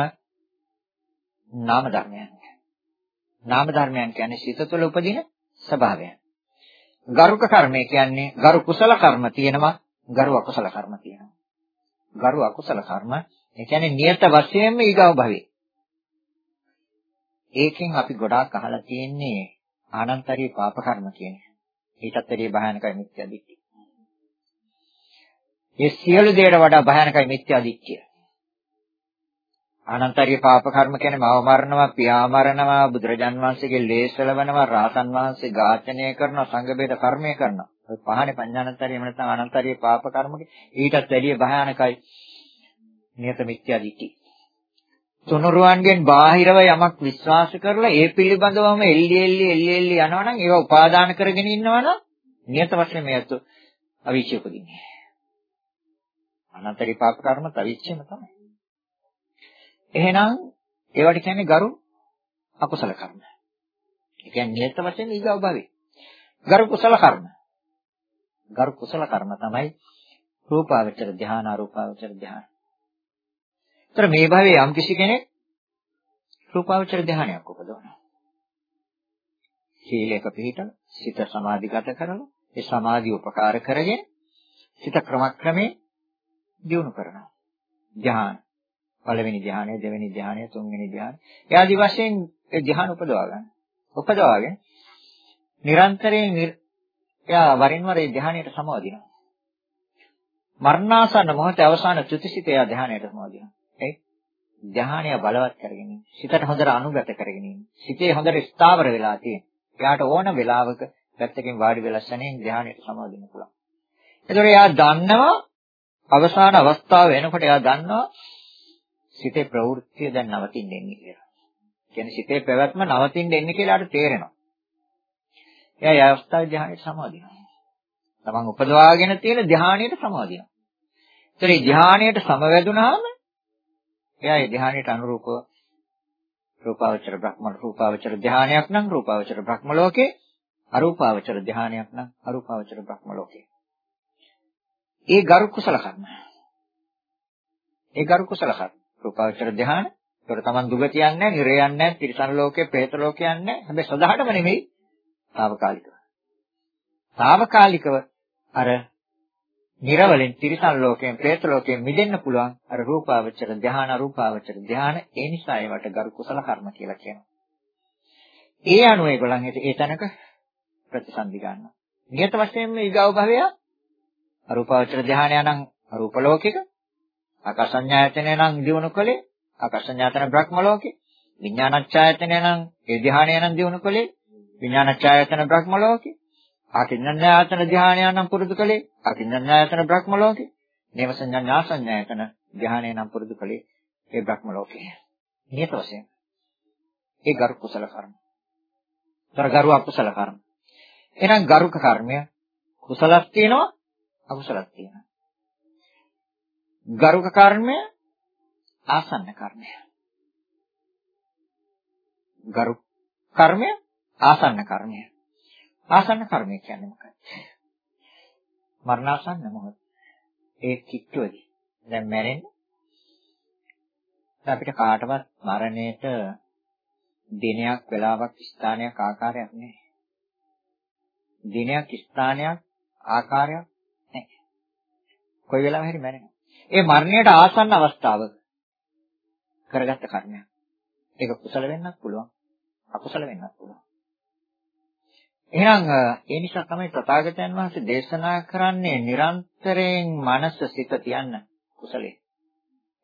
නාම ධර්මයන්. නාම ධර්මයන් කියන්නේ සිත තුළ උපදින ස්වභාවයන්. ගරුක කර්මය කියන්නේ ගරු කුසල කර්ම තියෙනවා ගරු අකුසල කර්ම තියෙනවා. ගරු අකුසල කර්ම ඒ කියන්නේ නියත වශයෙන්ම ඊගව භවේ. ඒකෙන් අපි ගොඩාක් අහලා තියෙන්නේ ආනන්තරී පාප කර්ම කියන්නේ. ඊටත් වැඩිය භයානකයි මිත්‍යා දිට්ඨිය. මේ සියලු දේට වඩා භයානකයි මිත්‍යා දිට්ඨිය. අනන්තරිය පාප කර්ම කියන්නේ මව මරනවා, පියා මරනවා, බුදුරජාන් වහන්සේගේ ලේසලවනවා, රාතන් වහන්සේ ඝාතනය කරනවා, සංඝ බේද කර්මය කරනවා. ඔය පහනේ පඤ්ඤානතරිය නැත්නම් අනන්තරිය පාප කර්මකේ ඊටත් වැඩිය භයානකයි. නියත මිත්‍යා දිට්ඨි. තුනුරුවන්ගෙන් බාහිරව යමක් විශ්වාස කරලා ඒ පිළිබඳවම එල්ලි එල්ලි එල්ලි එල්ලි යනවනම් ඒවා උපාදාන කරගෙන ඉන්නවනම් නියත වශයෙන් මේත් අවිච්‍ය උපදින්නේ. අනන්තරිය පාප කර්ම තවිච්චෙම තමයි. එහෙනම් ඒවට කියන්නේ ගරු අකුසල කර්ම. ඒ කියන්නේ නියත වශයෙන් ඊගව භවේ. ගරු කුසල කර්ම. ගරු කුසල කර්ම තමයි රූපාවචර ධානා රූපාවචර ධානා. ତර මේ භවයේ යම් කිසි කෙනෙක් රූපාවචර ධානයක් උපදවනවා. සීලයක පිළිපිට සිත සමාධිගත කරලා ඒ සමාධිය උපකාර කරගෙන සිත ක්‍රමක්‍රමේ දියුණු කරනවා. ධ්‍යාන පළවෙනි ධ්‍යානය, දෙවෙනි ධ්‍යානය, තුන්වෙනි ධ්‍යානය. ඒ ආදි වශයෙන් ඒ ධ්‍යාන උපදවා ගන්න. උපදවාගෙන නිරන්තරයෙන් එයා වරින් වර ඒ ධ්‍යානයට සමවදිනවා. මරණාසන්න මොහොතේ අවසාන චුතිසිත එයා ධ්‍යානයට සමවදිනවා. ඒ ධ්‍යානය බලවත් කරගෙන සිතට හොඳට අනුගත කරගෙන සිතේ හොඳට ස්ථාවර වෙලා තියෙන. එයාට ඕන වෙලාවක පැත්තකින් වාඩි වෙලා සැනෙන් ධ්‍යානයට සමවදින්න පුළුවන්. ඒතකොට එයා දන්නවා අවසාන අවස්ථාව වෙනකොට එයා දන්නවා සිතේ ප්‍රවෘත්තිය දැන් නවතින්න එන්නේ කියලා. කියන්නේ සිතේ පැවැත්ම නවතින්න එන්නේ කියලාට තේරෙනවා. එයා ඒ අවස්ථාවේ ධ්‍යානයට සමාදිනවා. තමන් උපදවාගෙන තියෙන ධ්‍යානයට සමාදිනවා. ඒතර මේ ධ්‍යානයට සමවැදුනහම එයා ඒ ධ්‍යානයට අනුරූපව රූපාවචර බ්‍රහ්ම රූපාවචර ධ්‍යානයක් නම් රූපාවචර බ්‍රහ්ම ලෝකේ අරූපාවචර ධ්‍යානයක් නම් අරූපාවචර බ්‍රහ්ම ලෝකේ. ඒ ගරු කුසල කර්ම. ඒ ගරු කුසල කර්ම. රූපාවචර ධ්‍යාන. ඒතර තමන් දුගතියක් නැහැ, නිරයයක් නැහැ, තිරිසන් ලෝකේ, പ്രേත ලෝකයක් නැහැ. හැබැයි සදාටම නෙමෙයි, తాවකාලිකව. తాවකාලිකව අර නිරවලෙන් තිරිසන් ලෝකයෙන්, പ്രേත ලෝකයෙන් මිදෙන්න පුළුවන් අර රූපාවචර ධ්‍යාන, රූපාවචර ධ්‍යාන. ඒ නිසා ඒවට ගරු කුසල කර්ම කියලා කියනවා. ඒ අනුව ඒගොල්ලන් හිත ඒ තැනක ප්‍රතිසන්දි ගන්නවා. නියත වශයෙන්ම ඊගාව භවය අරූපාවචර ධ්‍යානය නම් අරූප ලෝකෙක ආකාසඤ්ඤායතනය නම් දිනු කලේ ආකාසඤ්ඤාතන බ්‍රහ්ම ලෝකේ විඥානච්ඡායතනය නම් ඒ ධ්‍යානය නම් දිනු කලේ විඥානච්ඡායතන බ්‍රහ්ම ලෝකේ ආකින්ඤ්ඤායතන ධ්‍යානය නම් පුරුදු කලේ ආකින්ඤ්ඤායතන බ්‍රහ්ම ලෝකේ නේව සංඥාසඤ්ඤායතන ධ්‍යානය නම් පුරුදු කලේ ඒ බ්‍රහ්ම ලෝකේ නියත වශයෙන් ඒ ගරු කුසල කර්ම. තර ගරු අකුසල කර්ම. එහෙනම් ගරුක කර්මය කුසලක් තියෙනවා අකුසලක් තියෙනවා. ගරුක කර්මය ආසන්න කර්මය. ගරු කර්මය ආසන්න කර්මය. ආසන්න කර්මය කියන්නේ මොකක්ද? මරණාසන්න මොහොත. ඒ කිට්ටුවේදී දැන් මැරෙන්නේ අපිට කාටවත් මරණයට දිනයක් වෙලාවක් ස්ථානයක් ආකාරයක් නැහැ. දිනයක් ස්ථානයක් ආකාරයක් නැහැ. කොයි වෙලාවෙ හරි මැරෙනවා. ඒ මරණයට ආසන්න අවස්ථාවක කරගත්ත කර්මයක්. ඒක කුසල වෙන්නත් පුළුවන්. අකුසල වෙන්නත් පුළුවන්. එහෙනම් ඒ නිසා තමයි තථාගතයන් වහන්සේ දේශනා කරන්නේ නිරන්තරයෙන් මනස සිත තියන්න කුසලේ.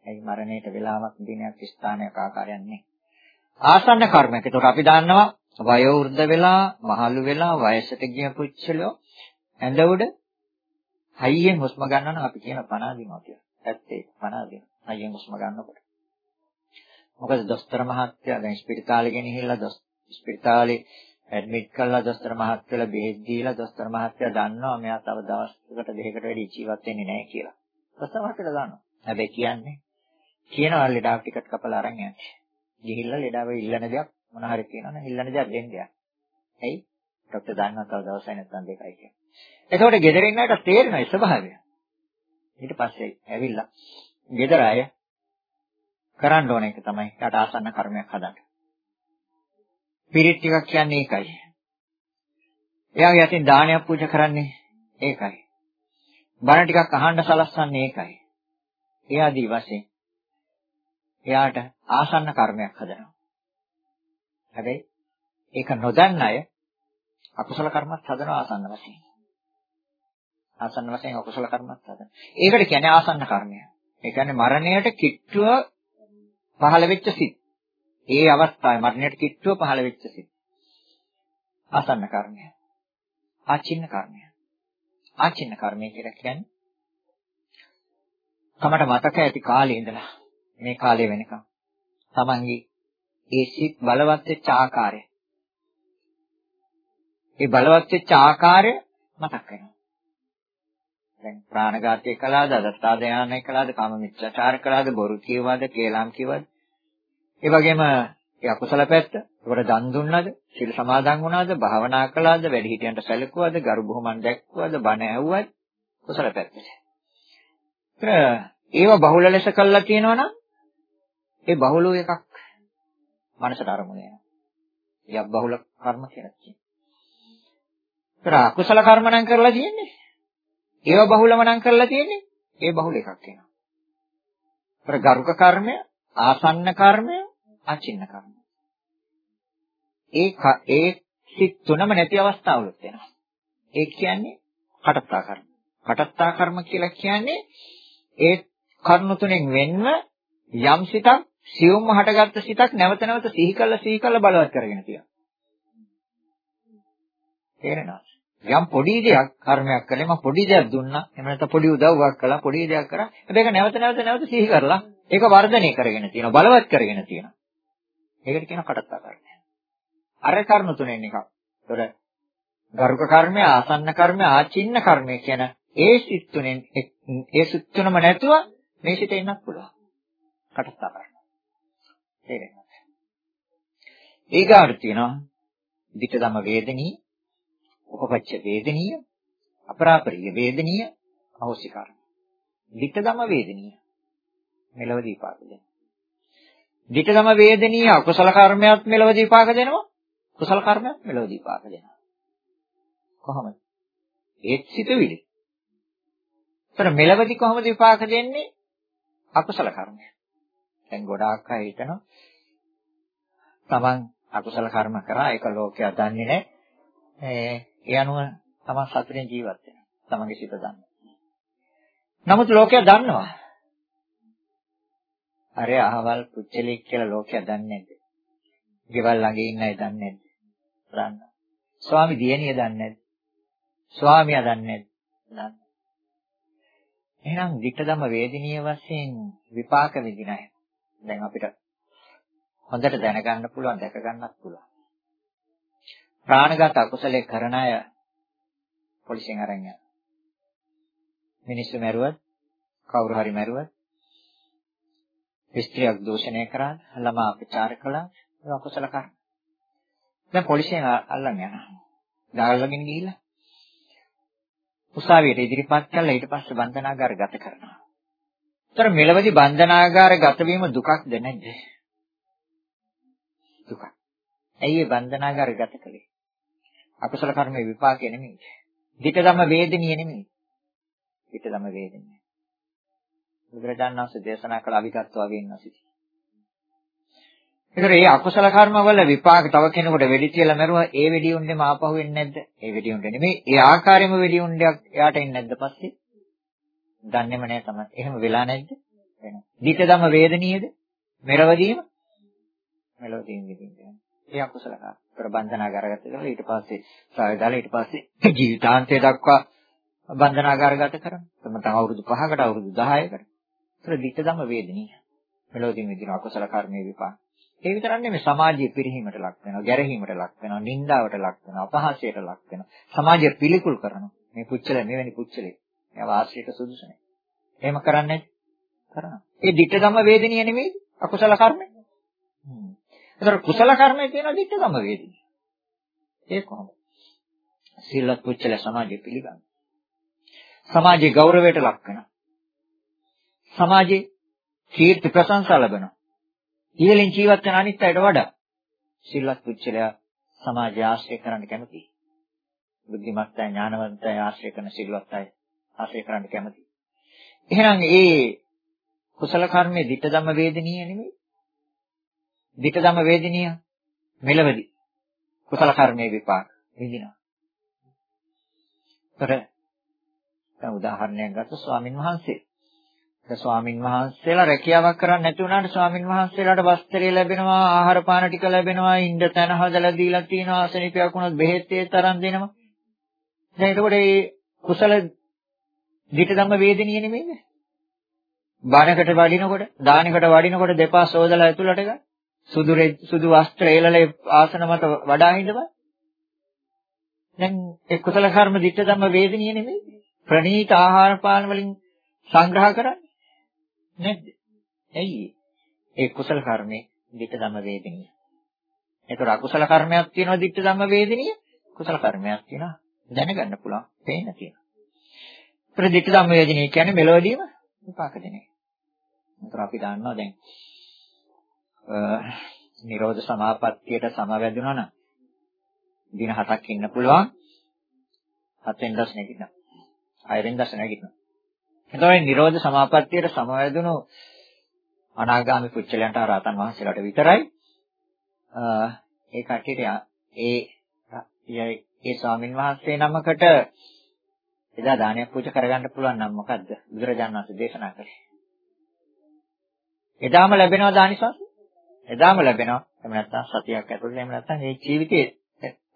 ඒ මරණයට වෙලාවක් දිනයක් ස්ථානයක් ආකාරයක් නැහැ. ආසන්න කර්මයක්. ඒතකොට අපි දන්නවා වයෝ වෘද්ධ වෙලා, මහලු වෙලා, වයසට ගිය පුච්චලෝ ඇඳ උඩ හයියෙන් හුස්ම ගන්නවා නම් අපි කියන පණ අදිනවා කියලා. ඇත්තේ පණ අදිනවා. හයියෙන් හුස්ම ගන්නකොට. මොකද දොස්තර මහත්තයා දැන් ස්පිරිතාලේ ගෙනහිල්ලා දොස් ස්පිරිතාලේ ඇඩ්මිට් කරලා දොස්තර මහත්තයලා බෙහෙත් දීලා දොස්තර මහත්තයා දන්නවා මෙයා තව දවසකට දෙකකට වැඩි ජීවත් වෙන්නේ නැහැ කියලා. දොස්තර මහත්තයා දන්නවා. හැබැයි කියන්නේ කියනවා ලෙඩාව ටිකට් කපලා අරන් යන්න. ගිහිල්ලා ලෙඩාව ඉල්ලන දෙයක් මොන හරි කියනවනේ ඉල්ලන දෙයක් දෙන්න යක්. එයි ડોක්ටර් දන්නවා තව දවසයි නැත්නම් දෙකයි කියලා. එතකොට ගෙදර ඉන්නකට තේරෙනවා ඒ ස්වභාවය. ඊට පස්සේ ඇවිල්ලා ගෙදර අය කරන්න ඕන එක තමයි යට ආසන්න කර්මයක් හදන්න. පිරිත් ටිකක් කියන්නේ ඒකයි. එයාගේ යටින් දානයක් පූජා කරන්නේ ඒකයි. බණ ටිකක් අහන්න සලස්වන්නේ ඒකයි. එයාදී වශයෙන් එයාට ආසන්න කර්මයක් හදනවා. හැබැයි ඒක නොදන්න අය අකුසල කර්මත් හදනවා ආසන්න වශයෙන්. ආසන්න වශයෙන් අකුසල කර්මත් හදනවා. ඒකට කියන්නේ ආසන්න කර්මය. ඒ කියන්නේ මරණයට කිට්ටුව පහළ වෙච්ච සිත්. ඒ අවස්ථාවේ මරණයට කිට්ටුව පහළ වෙච්ච සිත්. ආසන්න කර්මය. ආචින්න කර්මය. ආචින්න කර්මය කියලා කියන්නේ තමට මතක ඇති කාලේ ඉඳලා මේ කාලේ වෙනකම් තමන්ගේ ඒ සිත් බලවත් වෙච්ච ආකාරය ඒ බලවත් වෙච්ච ආකාරය මතක් වෙනවා දැන් ප්‍රාණඝාතය කළාද අදත්තාදයානය කළාද කාම මිත්‍යාචාර කළාද බොරු කියවද කේලම් කියවද ඒ වගේම ඒ අකුසල පැත්ත ඒකට දන් දුන්නාද සිල් සමාදන් වුණාද භාවනා කළාද වැඩිහිටියන්ට සැලකුවාද ගරු බුහුමන් දැක්කුවාද බණ ඇහුවාද කුසල පැත්තට ඒව බහුල ලෙස කළා කියනවනම් ඒ බහුල එකක් මනසට අරමුණ වෙනවා. යක් බහුල කර්ම කියලා කියනවා. අකුසල කර්ම නම් කරලා තියෙන්නේ. ඒව බහුලම නම් කරලා තියෙන්නේ. ඒ බහුල එකක් වෙනවා. අර ගරුක කර්මය, ආසන්න කර්මය, අචින්න කර්මය. ඒ ඒ සිත් තුනම නැති අවස්ථාවලුත් වෙනවා. ඒ කියන්නේ කටත්තා කර්ම. කටත්තා කර්ම කියලා කියන්නේ ඒ කරුණු තුනෙන් වෙන්න යම් සිතක් සියුම්ව හටගත්ත සිතක් නැවත නැවත සිහි කළ සිහි කළ බලවත් කරගෙන තියෙනවා. තේරෙනවද? යම් පොඩි දෙයක් කර්මයක් කළේ මම පොඩි දෙයක් දුන්නා එහෙම නැත්නම් පොඩි උදව්වක් කළා පොඩි දෙයක් කරා හැබැයි ඒක නැවත නැවත නැවත සිහි කරලා ඒක වර්ධනය කරගෙන තියෙනවා බලවත් කරගෙන තියෙනවා ඒකට කියනවා කටත්තා කර්මය අර කර්ම තුනෙන් එකක් ඒතොර ගරුක කර්මය ආසන්න කර්මය ආචින්න කර්මය කියන ඒ සිත් තුනෙන් ඒ සිත් තුනම නැතුව මේ සිත එන්නත් පුළුවන්. කටස්ථා කරන්න. තේරෙනවද? ඊගාට තියෙනවා විත ධම වේදනී, උපපච්ච වේදනීය, අපරාපරිය වේදනීය, අහෝසිකාරය. විත ධම වේදනීය. මෙලව දීපාක දෙනවා. විත ධම වේදනීය අකුසල කර්මයක් මෙලව දීපාක දෙනවා. කුසල කර්මයක් මෙලව දීපාක දෙනවා. කොහොමද? ඒත් සිතුවිලි. ඒතර මෙලවදී කොහොමද විපාක දෙන්නේ? අකුසල කර්මය. දැන් ගොඩාක් අය හිතනවා තමන් අකුසල කර්ම කරා ඒක ලෝකයා දන්නේ නැහැ. ඒ අනුව තමන් සතුටින් ජීවත් වෙනවා. තමන්ගේ සිත දන්නේ. නමුත් ලෝකයා දන්නවා. අර අහවල් පුච්චලෙක් කියලා ලෝකයා දන්නේ නැද්ද? ගෙවල් ළඟ ඉන්න අය දන්නේ නැද්ද? දන්න. ස්වාමි දියණිය දන්නේ නැද්ද? ස්වාමියා දන්නේ නැද්ද? දන්න. එහෙනම් විකදම වේදිනිය වශයෙන් විපාක විඳින අය. දැන් අපිට හොඳට දැනගන්න පුළුවන්, දැක ගන්නත් පුළුවන්. ප්‍රාණඝාත අකුසලයේ කරන අය පොලිසියෙන් අරන් යනවා. මිනිස්සු මැරුවත්, කවුරු හරි මැරුවත්, ස්ත්‍රියක් දූෂණය කරා, ළමා අපචාර කළා, ඒ අකුසල කර්ම. දැන් පොලිසියෙන් අල්ලන් යනවා. දාගලගෙන ගිහිල්ලා උසාවියට ඉදිරිපත් කළා ඊට පස්සේ බන්ධනාගාර ගත කරනවා. ඒතර මෙලවදී බන්ධනාගාර ගත වීම දුකක්ද නැද්ද? දුකක්. ඇයි ඒ බන්ධනාගාර ගත කළේ? අකුසල කර්මයේ විපාකය නෙමෙයි. ධිටදම වේදනීය නෙමෙයි. ධිටදම වේදනීය. බුදුරජාණන් වහන්සේ දේශනා කළ අවිගත්ව වගේ ඉන්නවා සිටි. ඒතර ඒ අකුසල කර්ම වල විපාක තව කෙනෙකුට වෙඩි කියලා මරුවා ඒ වෙඩි උණ්ඩෙම ආපහු එන්නේ නැද්ද? ඒ වෙඩි උණ්ඩ නෙමෙයි. ඒ ආකාරයෙන්ම වෙඩි උණ්ඩයක් එයාට එන්නේ නැද්ද පස්සේ? දන්නේම නැහැ තමයි. එහෙම වෙලා නැද්ද? වෙනවා. ධිටදම වේදනීයද? මෙරවදීම මෙලවදීම විදිහට. ඒ අකුසල කර්ම ප්‍රබන්ධනාගාරගත කරලා ඊට පස්සේ සායදාලා ඊට පස්සේ ජීවිතාන්තය දක්වා බන්ධනාගාරගත කරනවා. තමතන් අවුරුදු 5කට අවුරුදු 10කට. ඒතර ධිටදම වේදනීය. මෙලවදීම විදිහ අකුසල කර්මයේ විපාක. ඒ විතරක් නෙමෙයි සමාජයේ පිරිහීමට ලක් වෙනවා, ගැරහීමට ලක් වෙනවා, නින්දාවට ලක් වෙනවා, අපහාසයට ලක් වෙනවා. සමාජය පිළිකුල් කරනවා. මේ පුච්චල මෙවැනි පුච්චලේ. එයා වාසියට සුදුසු නැහැ. එහෙම කරන්නේ කරනවා. ඒ ධිට්ඨ ධම්ම වේදිනිය නෙමෙයි අකුසල කර්මය. හ්ම්. ඒතර කුසල කර්මය කියන ධිට්ඨ ධම්ම වේදිනිය. ඒ කොහොමද? සීලවත් පුච්චල සමාජයේ පිළිගන්න. සමාජයේ ගෞරවයට ලක් වෙනවා. සමාජයේ කීර්ති ප්‍රශංසා ලබනවා. ඉහළින් ජීවත් වෙන අනිත් අයට වඩා සිල්වත් පුච්චලයා සමාජය ආශ්‍රය කරන්න කැමතියි. බුද්ධිමත් අය ඥානවන්ත අය ආශ්‍රය කරන සිල්වත් අය ආශ්‍රය කරන්න කැමතියි. එහෙනම් ඒ කුසල කර්මයේ ditta ධම්ම වේදනීය නෙමෙයි. Ditta ධම්ම වේදනීය මෙලවදී කුසල කර්මයේ විපාක විඳිනවා. ඒතර දැන් උදාහරණයක් ගත්ත ස්වාමින් වහන්සේ. ස්වාමින් වහන්සේලා රැකියාවක් කරන්නේ නැති වුණාට ස්වාමින් වහන්සේලාට වස්ත්‍රය ලැබෙනවා ආහාර පාන ටික ලැබෙනවා ඉන්න තැන හදලා දීලා තියෙනවා ආසනිකයක් වුණොත් බෙහෙත් ඒ තරම් දෙනවා. දැන් එතකොට මේ කුසල ධිට ධම්ම වේදිනිය නෙමෙයිද බාණකට වඩිනකොට දානකට වඩිනකොට දෙපා සෝදලා ඇතුළට ගන්න. සුදු සුදු වස්ත්‍ර එළලේ ආසන මත වඩා හිඳපන් දැන් ඒ කුසල කර්ම ධිට ධම්ම වේදිනිය නෙමෙයි ප්‍රණීත ආහාර පාන වලින් සංග්‍රහ කරන්නේ නැද්ද? ඇයි? ඒ කුසල කර්මේ ditta ධම්ම වේදිනිය. ඒතර අකුසල කර්මයක් තියෙනවා ditta ධම්ම වේදිනිය. කුසල කර්මයක් තියෙනවා දැනගන්න පුළුවන්. පේන්න තියෙනවා. ඒතර ditta ධම්ම වේදිනිය කියන්නේ මෙලොවදීම විපාක දෙන එක. ඒතර අපි දන්නවා දැන් නිරෝධ සමාපත්තියට සමවැදුණා නම් දින 7ක් ඉන්න පුළුවන්. හතෙන් දස් නැගිටිනවා. හයෙන් දස් නැගිටිනවා. එතකොට නිරෝධ සමාපත්තියට සමවැදුණු අනාගාමි පුච්චලයන්ට රහතන් වහන්සේලාට විතරයි ඒ කටියට ඒ ඒ ස්වාමින් වහන්සේ නමකට එදා දානයක් පූජා කරගන්න පුළුවන් නම් මොකද්ද බුදුරජාණන් වහන්සේ දේශනා කළේ එදාම ලැබෙනවා දානිසංස එදාම ලැබෙනවා එහෙම නැත්නම් සතියක් ඇතුළත එහෙම නැත්නම් මේ ජීවිතේ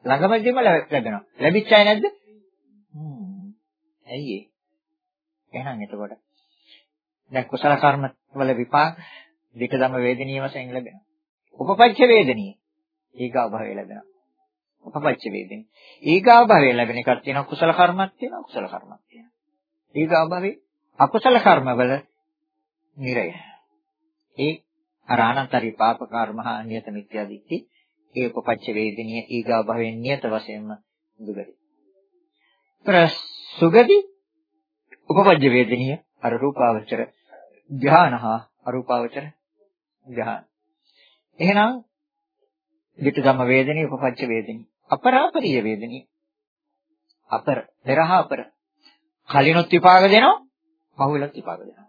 ළඟමදීම ලැබෙනවා ලැබිච්ච අය නැද්ද ඇයි ඒ එහෙනම් එතකොට දැන් කුසල කර්ම වල විපාක වික ධම වේදනීය වශයෙන් ලැබෙනවා. උපපච්ච වේදනීය ඊගා භවය ලැබෙනවා. උපපච්ච වේදනීය. ඊගා භවය ලැබෙන එකක් තියෙනවා කුසල කර්මයක් තියෙනවා කුසල කර්මයක් තියෙනවා. ඊගා භවේ අකුසල කර්ම වල නිරය. ඒ අර අනන්තරී පාප කර්ම හා නියත මිත්‍යා දිට්ඨි ඒ උපපච්ච වේදනීය ඊගා භවෙන් නියත වශයෙන්ම දුගති. ප්‍රස් සුගති උපපජ්ජ වේදිනිය අර රූපාවචර ධානහා අරූපාවචර ධාන. එහෙනම් විත ධම්ම වේදිනිය උපපජ්ජ වේදිනිය අපරාපරිය වේදිනිය අපර පෙරහා අපර කලිනොත් විපාක දෙනවා පහුවෙලත් විපාක දෙනවා.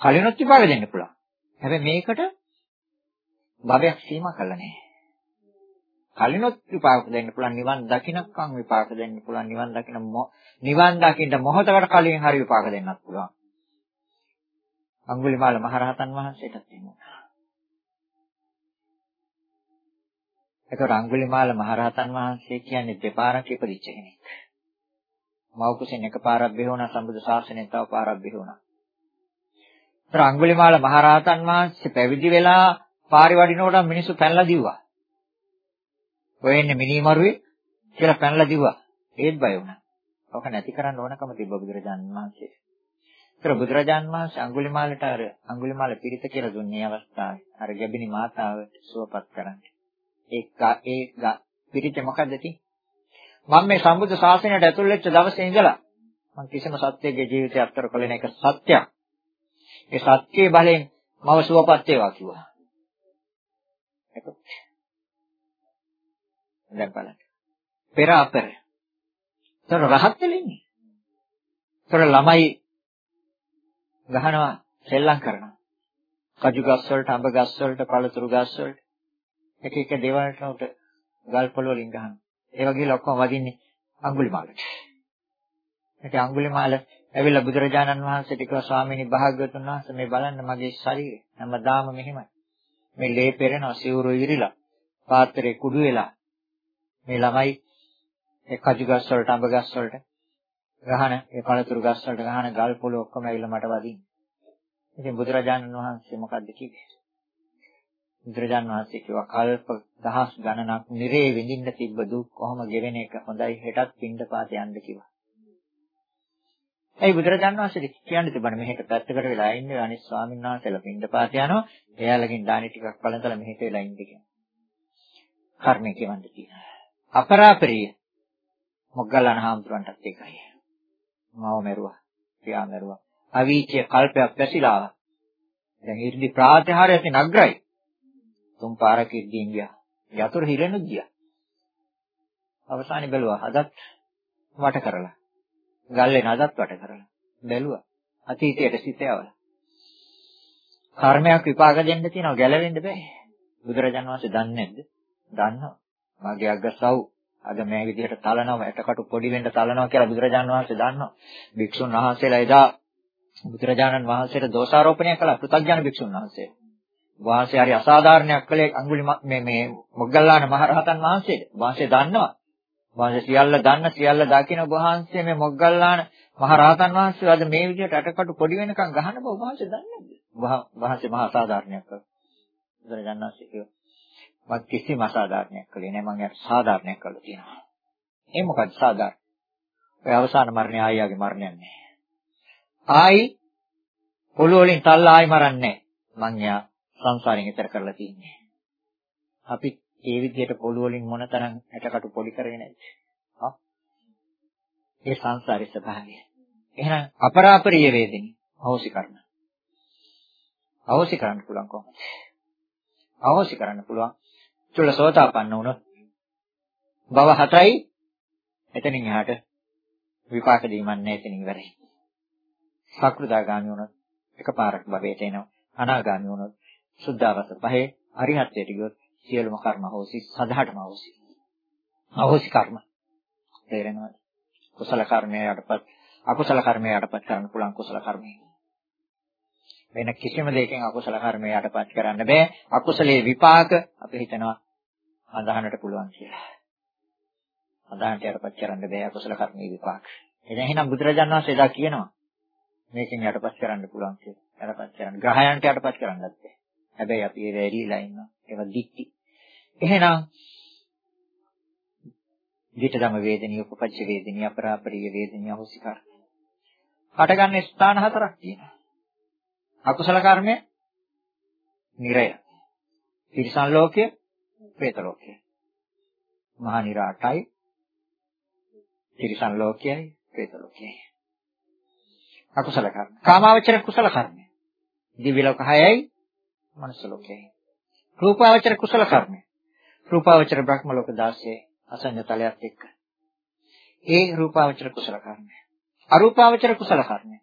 කලිනොත් විපාක දෙන්න පුළුවන්. හැබැයි මේකට භවයක් සීමා කරලා නැහැ. කලිනොත් විපාක දෙන්න පුළුවන් නිවන් දකින්නකම් විපාක දෙන්න පුළුවන් නිවන් දකින්න නිවන් දකින්න මොහොතකට කලින් හරි විපාක දෙන්නත් පුළුවන් අඟුලිමාල මහරහතන් වහන්සේටත් එහෙම ඒතර අඟුලිමාල මහරහතන් වහන්සේ කියන්නේ දෙපාරක් ඉපදිච්ච කෙනෙක්. මව්කුසෙන් එකපාරක් බෙහුණා සම්බුදු ශාසනයෙන් තව පාරක් බෙහුණා. ඒතර අඟුලිමාල මහරහතන් වහන්සේ පැවිදි වෙලා පාරි වඩිනකොට මිනිස්සු පැනලා දිව්වා. ඔය ඉන්නේ මිනිමරුවේ කියලා පැනලා දිව්වා. ඒත් බය වුණා. ඔක නැති කරන්න ඕනකම තිබ්බ බුදුරජාණන් වහන්සේ. ඒතර බුදුරජාණන් වහන්සේ අඟුලිමාලට අර අඟුලිමාල පිරිත කියලා දුන්නේ අවස්ථාවේ. අර ගැබිනි මාතාවට සුවපත් කරන්න. ඒ ඒ පිරිත මොකද්ද තියෙන්නේ? මම මේ සම්බුද්ධ ශාසනයට ඇතුල් වෙච්ච දවසේ ඉඳලා මම කිසිම සත්‍යයේ ජීවිතය අත්තර කළේ නැක සත්‍යයක්. ඒ සත්‍යයේ බලෙන් මම සුවපත් වේවා කිව්වා. එතකොට දැන් බලන්න. පෙර අපර. ඒතර රහත් වෙලෙන්නේ. ඒතර ළමයි ගහනවා සෙල්ලම් කරනවා. කජු ගස් වලට, අඹ ගස් වලට, පළතුරු ගස් වලට එක එක දේවල්ට උට ගල් පොළ වලින් ගහනවා. ඒ වගේ ලොක්කම වදින්නේ අඟුලිමාලට. ඒක අඟුලිමාල ඇවිල්ලා බුදුරජාණන් වහන්සේට කිව්වා ස්වාමීනි භාග්‍යවතුන් වහන්සේ මේ බලන්න මගේ ශරීරය හැමදාම මෙහෙමයි. මේ ලේ පෙරෙනවා සිවුරු ඉරිලා පාත්‍රේ කුඩු වෙලා මේ ළමයි ඒ කජු ගස් වලට අඹ ගස් වලට ගහන ඒ පළතුරු ගස් වලට ගහන ගල් පොළ ඔක්කොම ඇවිල්ලා මට වදින්න. ඉතින් බුදුරජාණන් වහන්සේ මොකද්ද කිව්වේ? බුදුරජාණන් වහන්සේ කිව්වා කල්ප දහස් ගණනක් නිරේ විඳින්න තිබ්බ දුක් කොහොම ගෙවෙන එක හොඳයි හෙටත් පින්ඳ පාත යන්න කිව්වා. ඒ බුදුරජාණන් වහන්සේ කියන්නේ තිබුණා මෙහෙට පැත්තකට වෙලා ඉන්නේ අනිත් ස්වාමීන් වහන්සේලා පින්ඳ පාත යනවා. එයාලගෙන් දානි ටිකක් බලන්තලා මෙහෙට වෙලා ඉන්න කියලා. කර්මය කියවන්න තියෙනවා. අපරාපරිය මොග්ගලණ හාමුදුරන්ටත් ඒකයි. මව මෙරුවා. පියා මෙරුවා. අවීචය කල්පයක් පැසිලා දැන් ඉර්ධි ප්‍රාතිහාරය තියෙන අග්‍රයි. තුන් පාරක ඉර්ධියෙන් ගියා. යතුරු හිරෙනුත් ගියා. අවසානයේ බැලුවා අදත් වට කරලා. ගල්ලෙන් අදත් වට කරලා. බැලුවා. අතීතයට සිත යවලා. කර්මයක් විපාක දෙන්න තියෙනවා ගැලවෙන්න බෑ. බුදුරජාණන් වහන්සේ දන්නේ නැද්ද? දන්නවා. මගේ අග්ගසව් අද මේ විදිහට තලනවා එතකට පොඩි වෙන්න තලනවා කියලා බුදුරජාණන් වහන්සේ දන්නවා. භික්ෂුන් වහන්සේලා එදා බුදුරජාණන් වහන්සේට දෝෂාරෝපණය කළ පෘථග්ජන භික්ෂුන් වහන්සේ. වහන්සේ හරි අසාධාරණයක් කළේ අඟුලි මේ මේ මොග්ගල්ලාන මහරහතන් වහන්සේට. වහන්සේ දන්නවා. වහන්සේ සියල්ල දන්න සියල්ල දකින වහන්සේ මේ මොග්ගල්ලාන මහරහතන් වහන්සේ අද මේ විදිහට අටකටු පොඩි වෙනකන් ගහන බව වහන්සේ දන්නේ නැද්ද? වහන්සේ මහා අසාධාරණයක් කළා. බුදුරජාණන් වහන්සේ කිව්වා මම කිසිම අසාධාරණයක් කළේ නෑ මම යට සාධාරණයක් කළා තියෙනවා. ඒ මොකද සාධාරණ? ඔය අවසාන මරණය ආයියාගේ මරණයක් නෑ. ආයි පොළොව වලින් තල්ලා ආයි මරන්නේ මං යා සංසාරයෙන් ඈතර කරලා තින්නේ. අපි ඒ විදිහට පොළොව වලින් මොනතරම් ඇටකටු පොඩි කරගෙන නැද්ද? ආ ඒ සංසාරේ ස්වභාවය. එහෙනම් අපරාපරිය වේදිනී අවශ්‍ය කරන. අවශ්‍ය කරන්න පුළුවන් කොහොමද? අවශ්‍ය කරන්න පුළුවන්. චුල්ලසෝතාපන්න වුණොත් භව හතරයි එතනින් එහාට විපාක දීමක් නැහැ එතනින් ඉවරයි. සක්‍රුදාගාමි වුණොත් එකපාරක් භවයට එනවා. අනාගාමි වුණොත් සුද්ධාවස පහේ අරිහත්ත්වයට ගියොත් සියලුම කර්ම හොසි සදාටම හොසි. අහෝසි කර්ම. තේරෙනවද? කුසල කර්මයටපත් අකුසල කර්මයටපත් කරන්න පුළුවන් කුසල කර්මය. වෙන කිසිම දෙයකින් අකුසල කර්මයටපත් කරන්න බෑ. අකුසලයේ විපාක අපි හිතනවා අදහන්නට පුළුවන් කියලා. අදහන්නට යටපත් කරන්න බෑ අකුසල කර්මයේ විපාක. එදැන් එහෙනම් බුදුරජාණන් වහන්සේ එදා කියනවා මේකෙන් යටපත් කරන්න පුළුවන් කියලා. යටපත් කරන්න. ග්‍රහයන්ට යටපත් කරන්නත් බෑ. හැබැයි අපි ඒ වැඩිලා ඉන්නවා. ඒවා දික්ටි. එහෙනම් විතදම වේදනීය උපපච්ච වේදනීය අපරාපරිය වේදනීය අහෝසිකාර. හටගන්න ස්ථාන හතරක් තියෙනවා. අකුසල කර්මය, නිරය, තිරිසන් ලෝකය, പ്രേත ලෝකය. මහා නිරාටයි, තිරිසන් ලෝකයයි, പ്രേත ලෝකයයි. අකුසල කර්ම. කාමාවචර කුසල කර්මය. දිව්‍ය ලෝක 6යි, මනුෂ්‍ය ලෝකයයි. රූපාවචර කුසල කර්මය. රූපාවචර බ්‍රහ්ම ලෝක 16යි. අසඤ්ඤ තලයක් එක්ක. ඒ රූපාවචර කුසල කර්මය. අරූපාවචර කුසල කර්මය.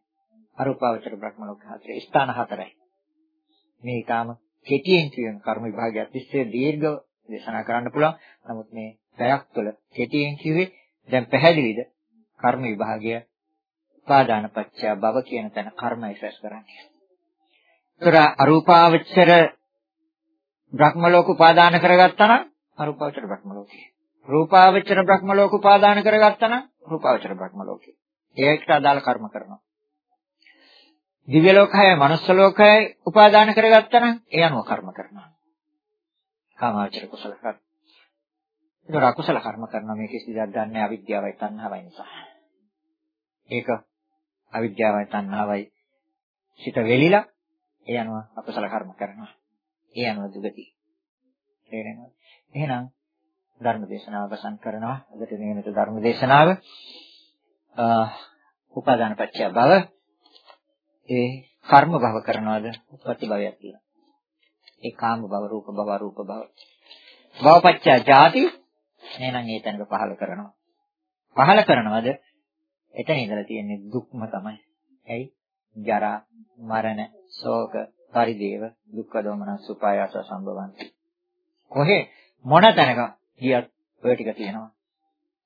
අරූපාවචර බ්‍රහ්ම ලෝක හතරේ ස්ථාන හතරයි. මේ ඊටාම කෙටියෙන් කියන කර්ම විභාගයක් තිස්සේ දීර්ඝව දේශනා කරන්න පුළුවන්. නමුත් මේ පැයක් තුළ කෙටියෙන් කිව්වේ දැන් පැහැදිලිද කර්ම විභාගය උපාදාන පත්‍ය භව කියන තැන කර්මයි ෆැස් කරන්නේ. ඒතර අරූපාවචර බ්‍රහ්ම ලෝක උපාදාන කරගත්තා නම් අරූපාවචර බ්‍රහ්ම ලෝකේ. රූපාවචර බ්‍රහ්ම ලෝක උපාදාන කරගත්තා නම් රූපාවචර බ්‍රහ්ම ලෝකේ. ඒකට අදාළ කර්ම කරනවා. දිව්‍ය ලෝකය, මනුස්ස ලෝකය උපාදාන කරගත්තා නම් ඒ අනුව කර්ම කරනවා. කාමාවචර කුසල කර්ම. ඒක අකුසල කර්ම කරනවා මේ කිසි දෙයක් දන්නේ අවිද්‍යාවයි තණ්හාවයි නිසා. ඒක අවිද්‍යාවයි තණ්හාවයි සිත වෙලිලා ඒ අනුව අකුසල කර්ම කරනවා. ඒ අනුව දුගති. තේරෙනවද? එහෙනම් ධර්ම දේශනාව අවසන් කරනවා. අදට නියමිත ධර්ම දේශනාව උපාදාන පත්‍ය භව ඒ කර්ම භව කරනවද උපපති භවයක් තියෙනවා. ඒ කාම භව රූප භව රූප භව. භවපත්‍ය ජාති එහෙනම් ඒ තැනක පහල කරනවා. පහල කරනවද එතන ඉඳලා තියෙන්නේ දුක්ම තමයි. ඇයි? ජරා, මරණ, ශෝක, පරිදේව, දුක්ඛ දෝමන, සුපායාස සම්භවಂತಿ. කොහේ මොන තැනක ගියත් ඔය ටික තියෙනවා.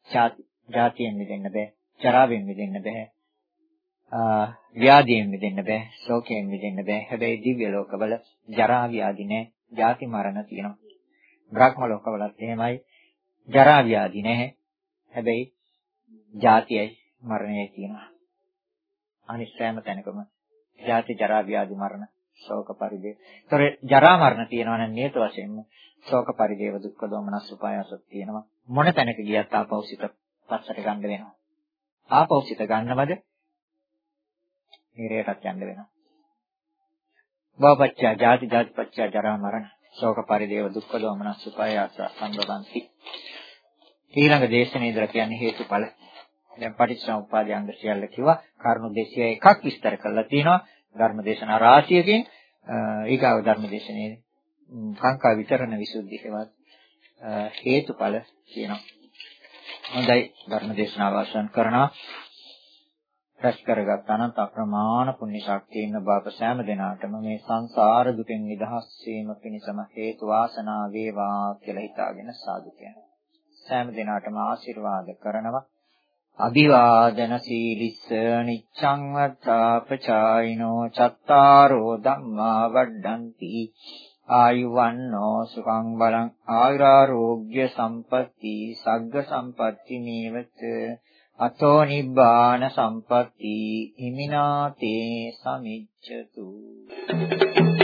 ජාති, ජාතියෙන් මිදෙන්න බෑ. ජරාවෙන් මිදෙන්න බෑ. ව්‍යාධියෙන් මිදෙන්න බෑ. ශෝකයෙන් මිදෙන්න බෑ. හැබැයි දිව්‍ය ලෝකවල ජරා ව්‍යාධි නෑ. ජාති මරණ තියෙනවා. බ්‍රහ්ම ලෝකවලත් එහෙමයි. ජරා ව්‍යාධි නැහැ. හැබැයි ජාතියයි මරණයයි තියෙනවා. අනිත් සෑම තැනකම ජාති ජරා ව්‍යාධි මරණ ශෝක පරිදේ. ඒතර ජරා මරණ තියෙනවා නම් නියත වශයෙන්ම ශෝක පරිදේව දුක්ඛ දෝමනස් උපායසත් තියෙනවා. මොන තැනක ගියත් ආපහු සිත පස්සට ගන්න වෙනවා. ආපහු සිත ගන්නවද? නිරයටත් යන්න වෙනවා. භවපච්චය ජාති ජාතිපච්චය ජරා මරණ ශෝක පරිදේව දුක්ඛ දෝමනස් උපායස සම්බවಂತಿ. ඊළඟ දේශනේ ඉදලා කියන්නේ හේතුඵල. දැන් පටිච්චසමුප්පාද අංග සියල්ල කිව්වා. කරුණු 201ක් විස්තර කරලා තියෙනවා. ධර්ම දේශනා රාශියකින් ඊගාව ධර්ම දේශනේ කාංකා විතරණ විසුද්ධි හේවත් හේතුඵල කියනවා. හොඳයි ධර්ම දේශනාව අවසන් කරනවා. රැස් කරගත් අනන්ත අප්‍රමාණ පුණ්‍ය ශක්තිය ඉන්න බාප සෑම දිනාටම මේ සංසාර දුකෙන් නිදහස් වීම පිණිසම හේතු වාසනා වේවා කියලා හිතාගෙන සාදු කියනවා. සෑම දිනාටම ආශිර්වාද කරනවා. අභිවාදන සීලිස්ස නිච්ඡං වත්තාපචායිනෝ චත්තාරෝ ධම්මා වඩ්ඩಂತಿ ආයුවන්නෝ සුඛං බලං ආයුරාෝග්‍ය සම්පatti සග්ග සම්පatti නේවත අතෝ නිබ්බාන සම්පatti හිමිනාතේ සමිච්ඡතු Thank you.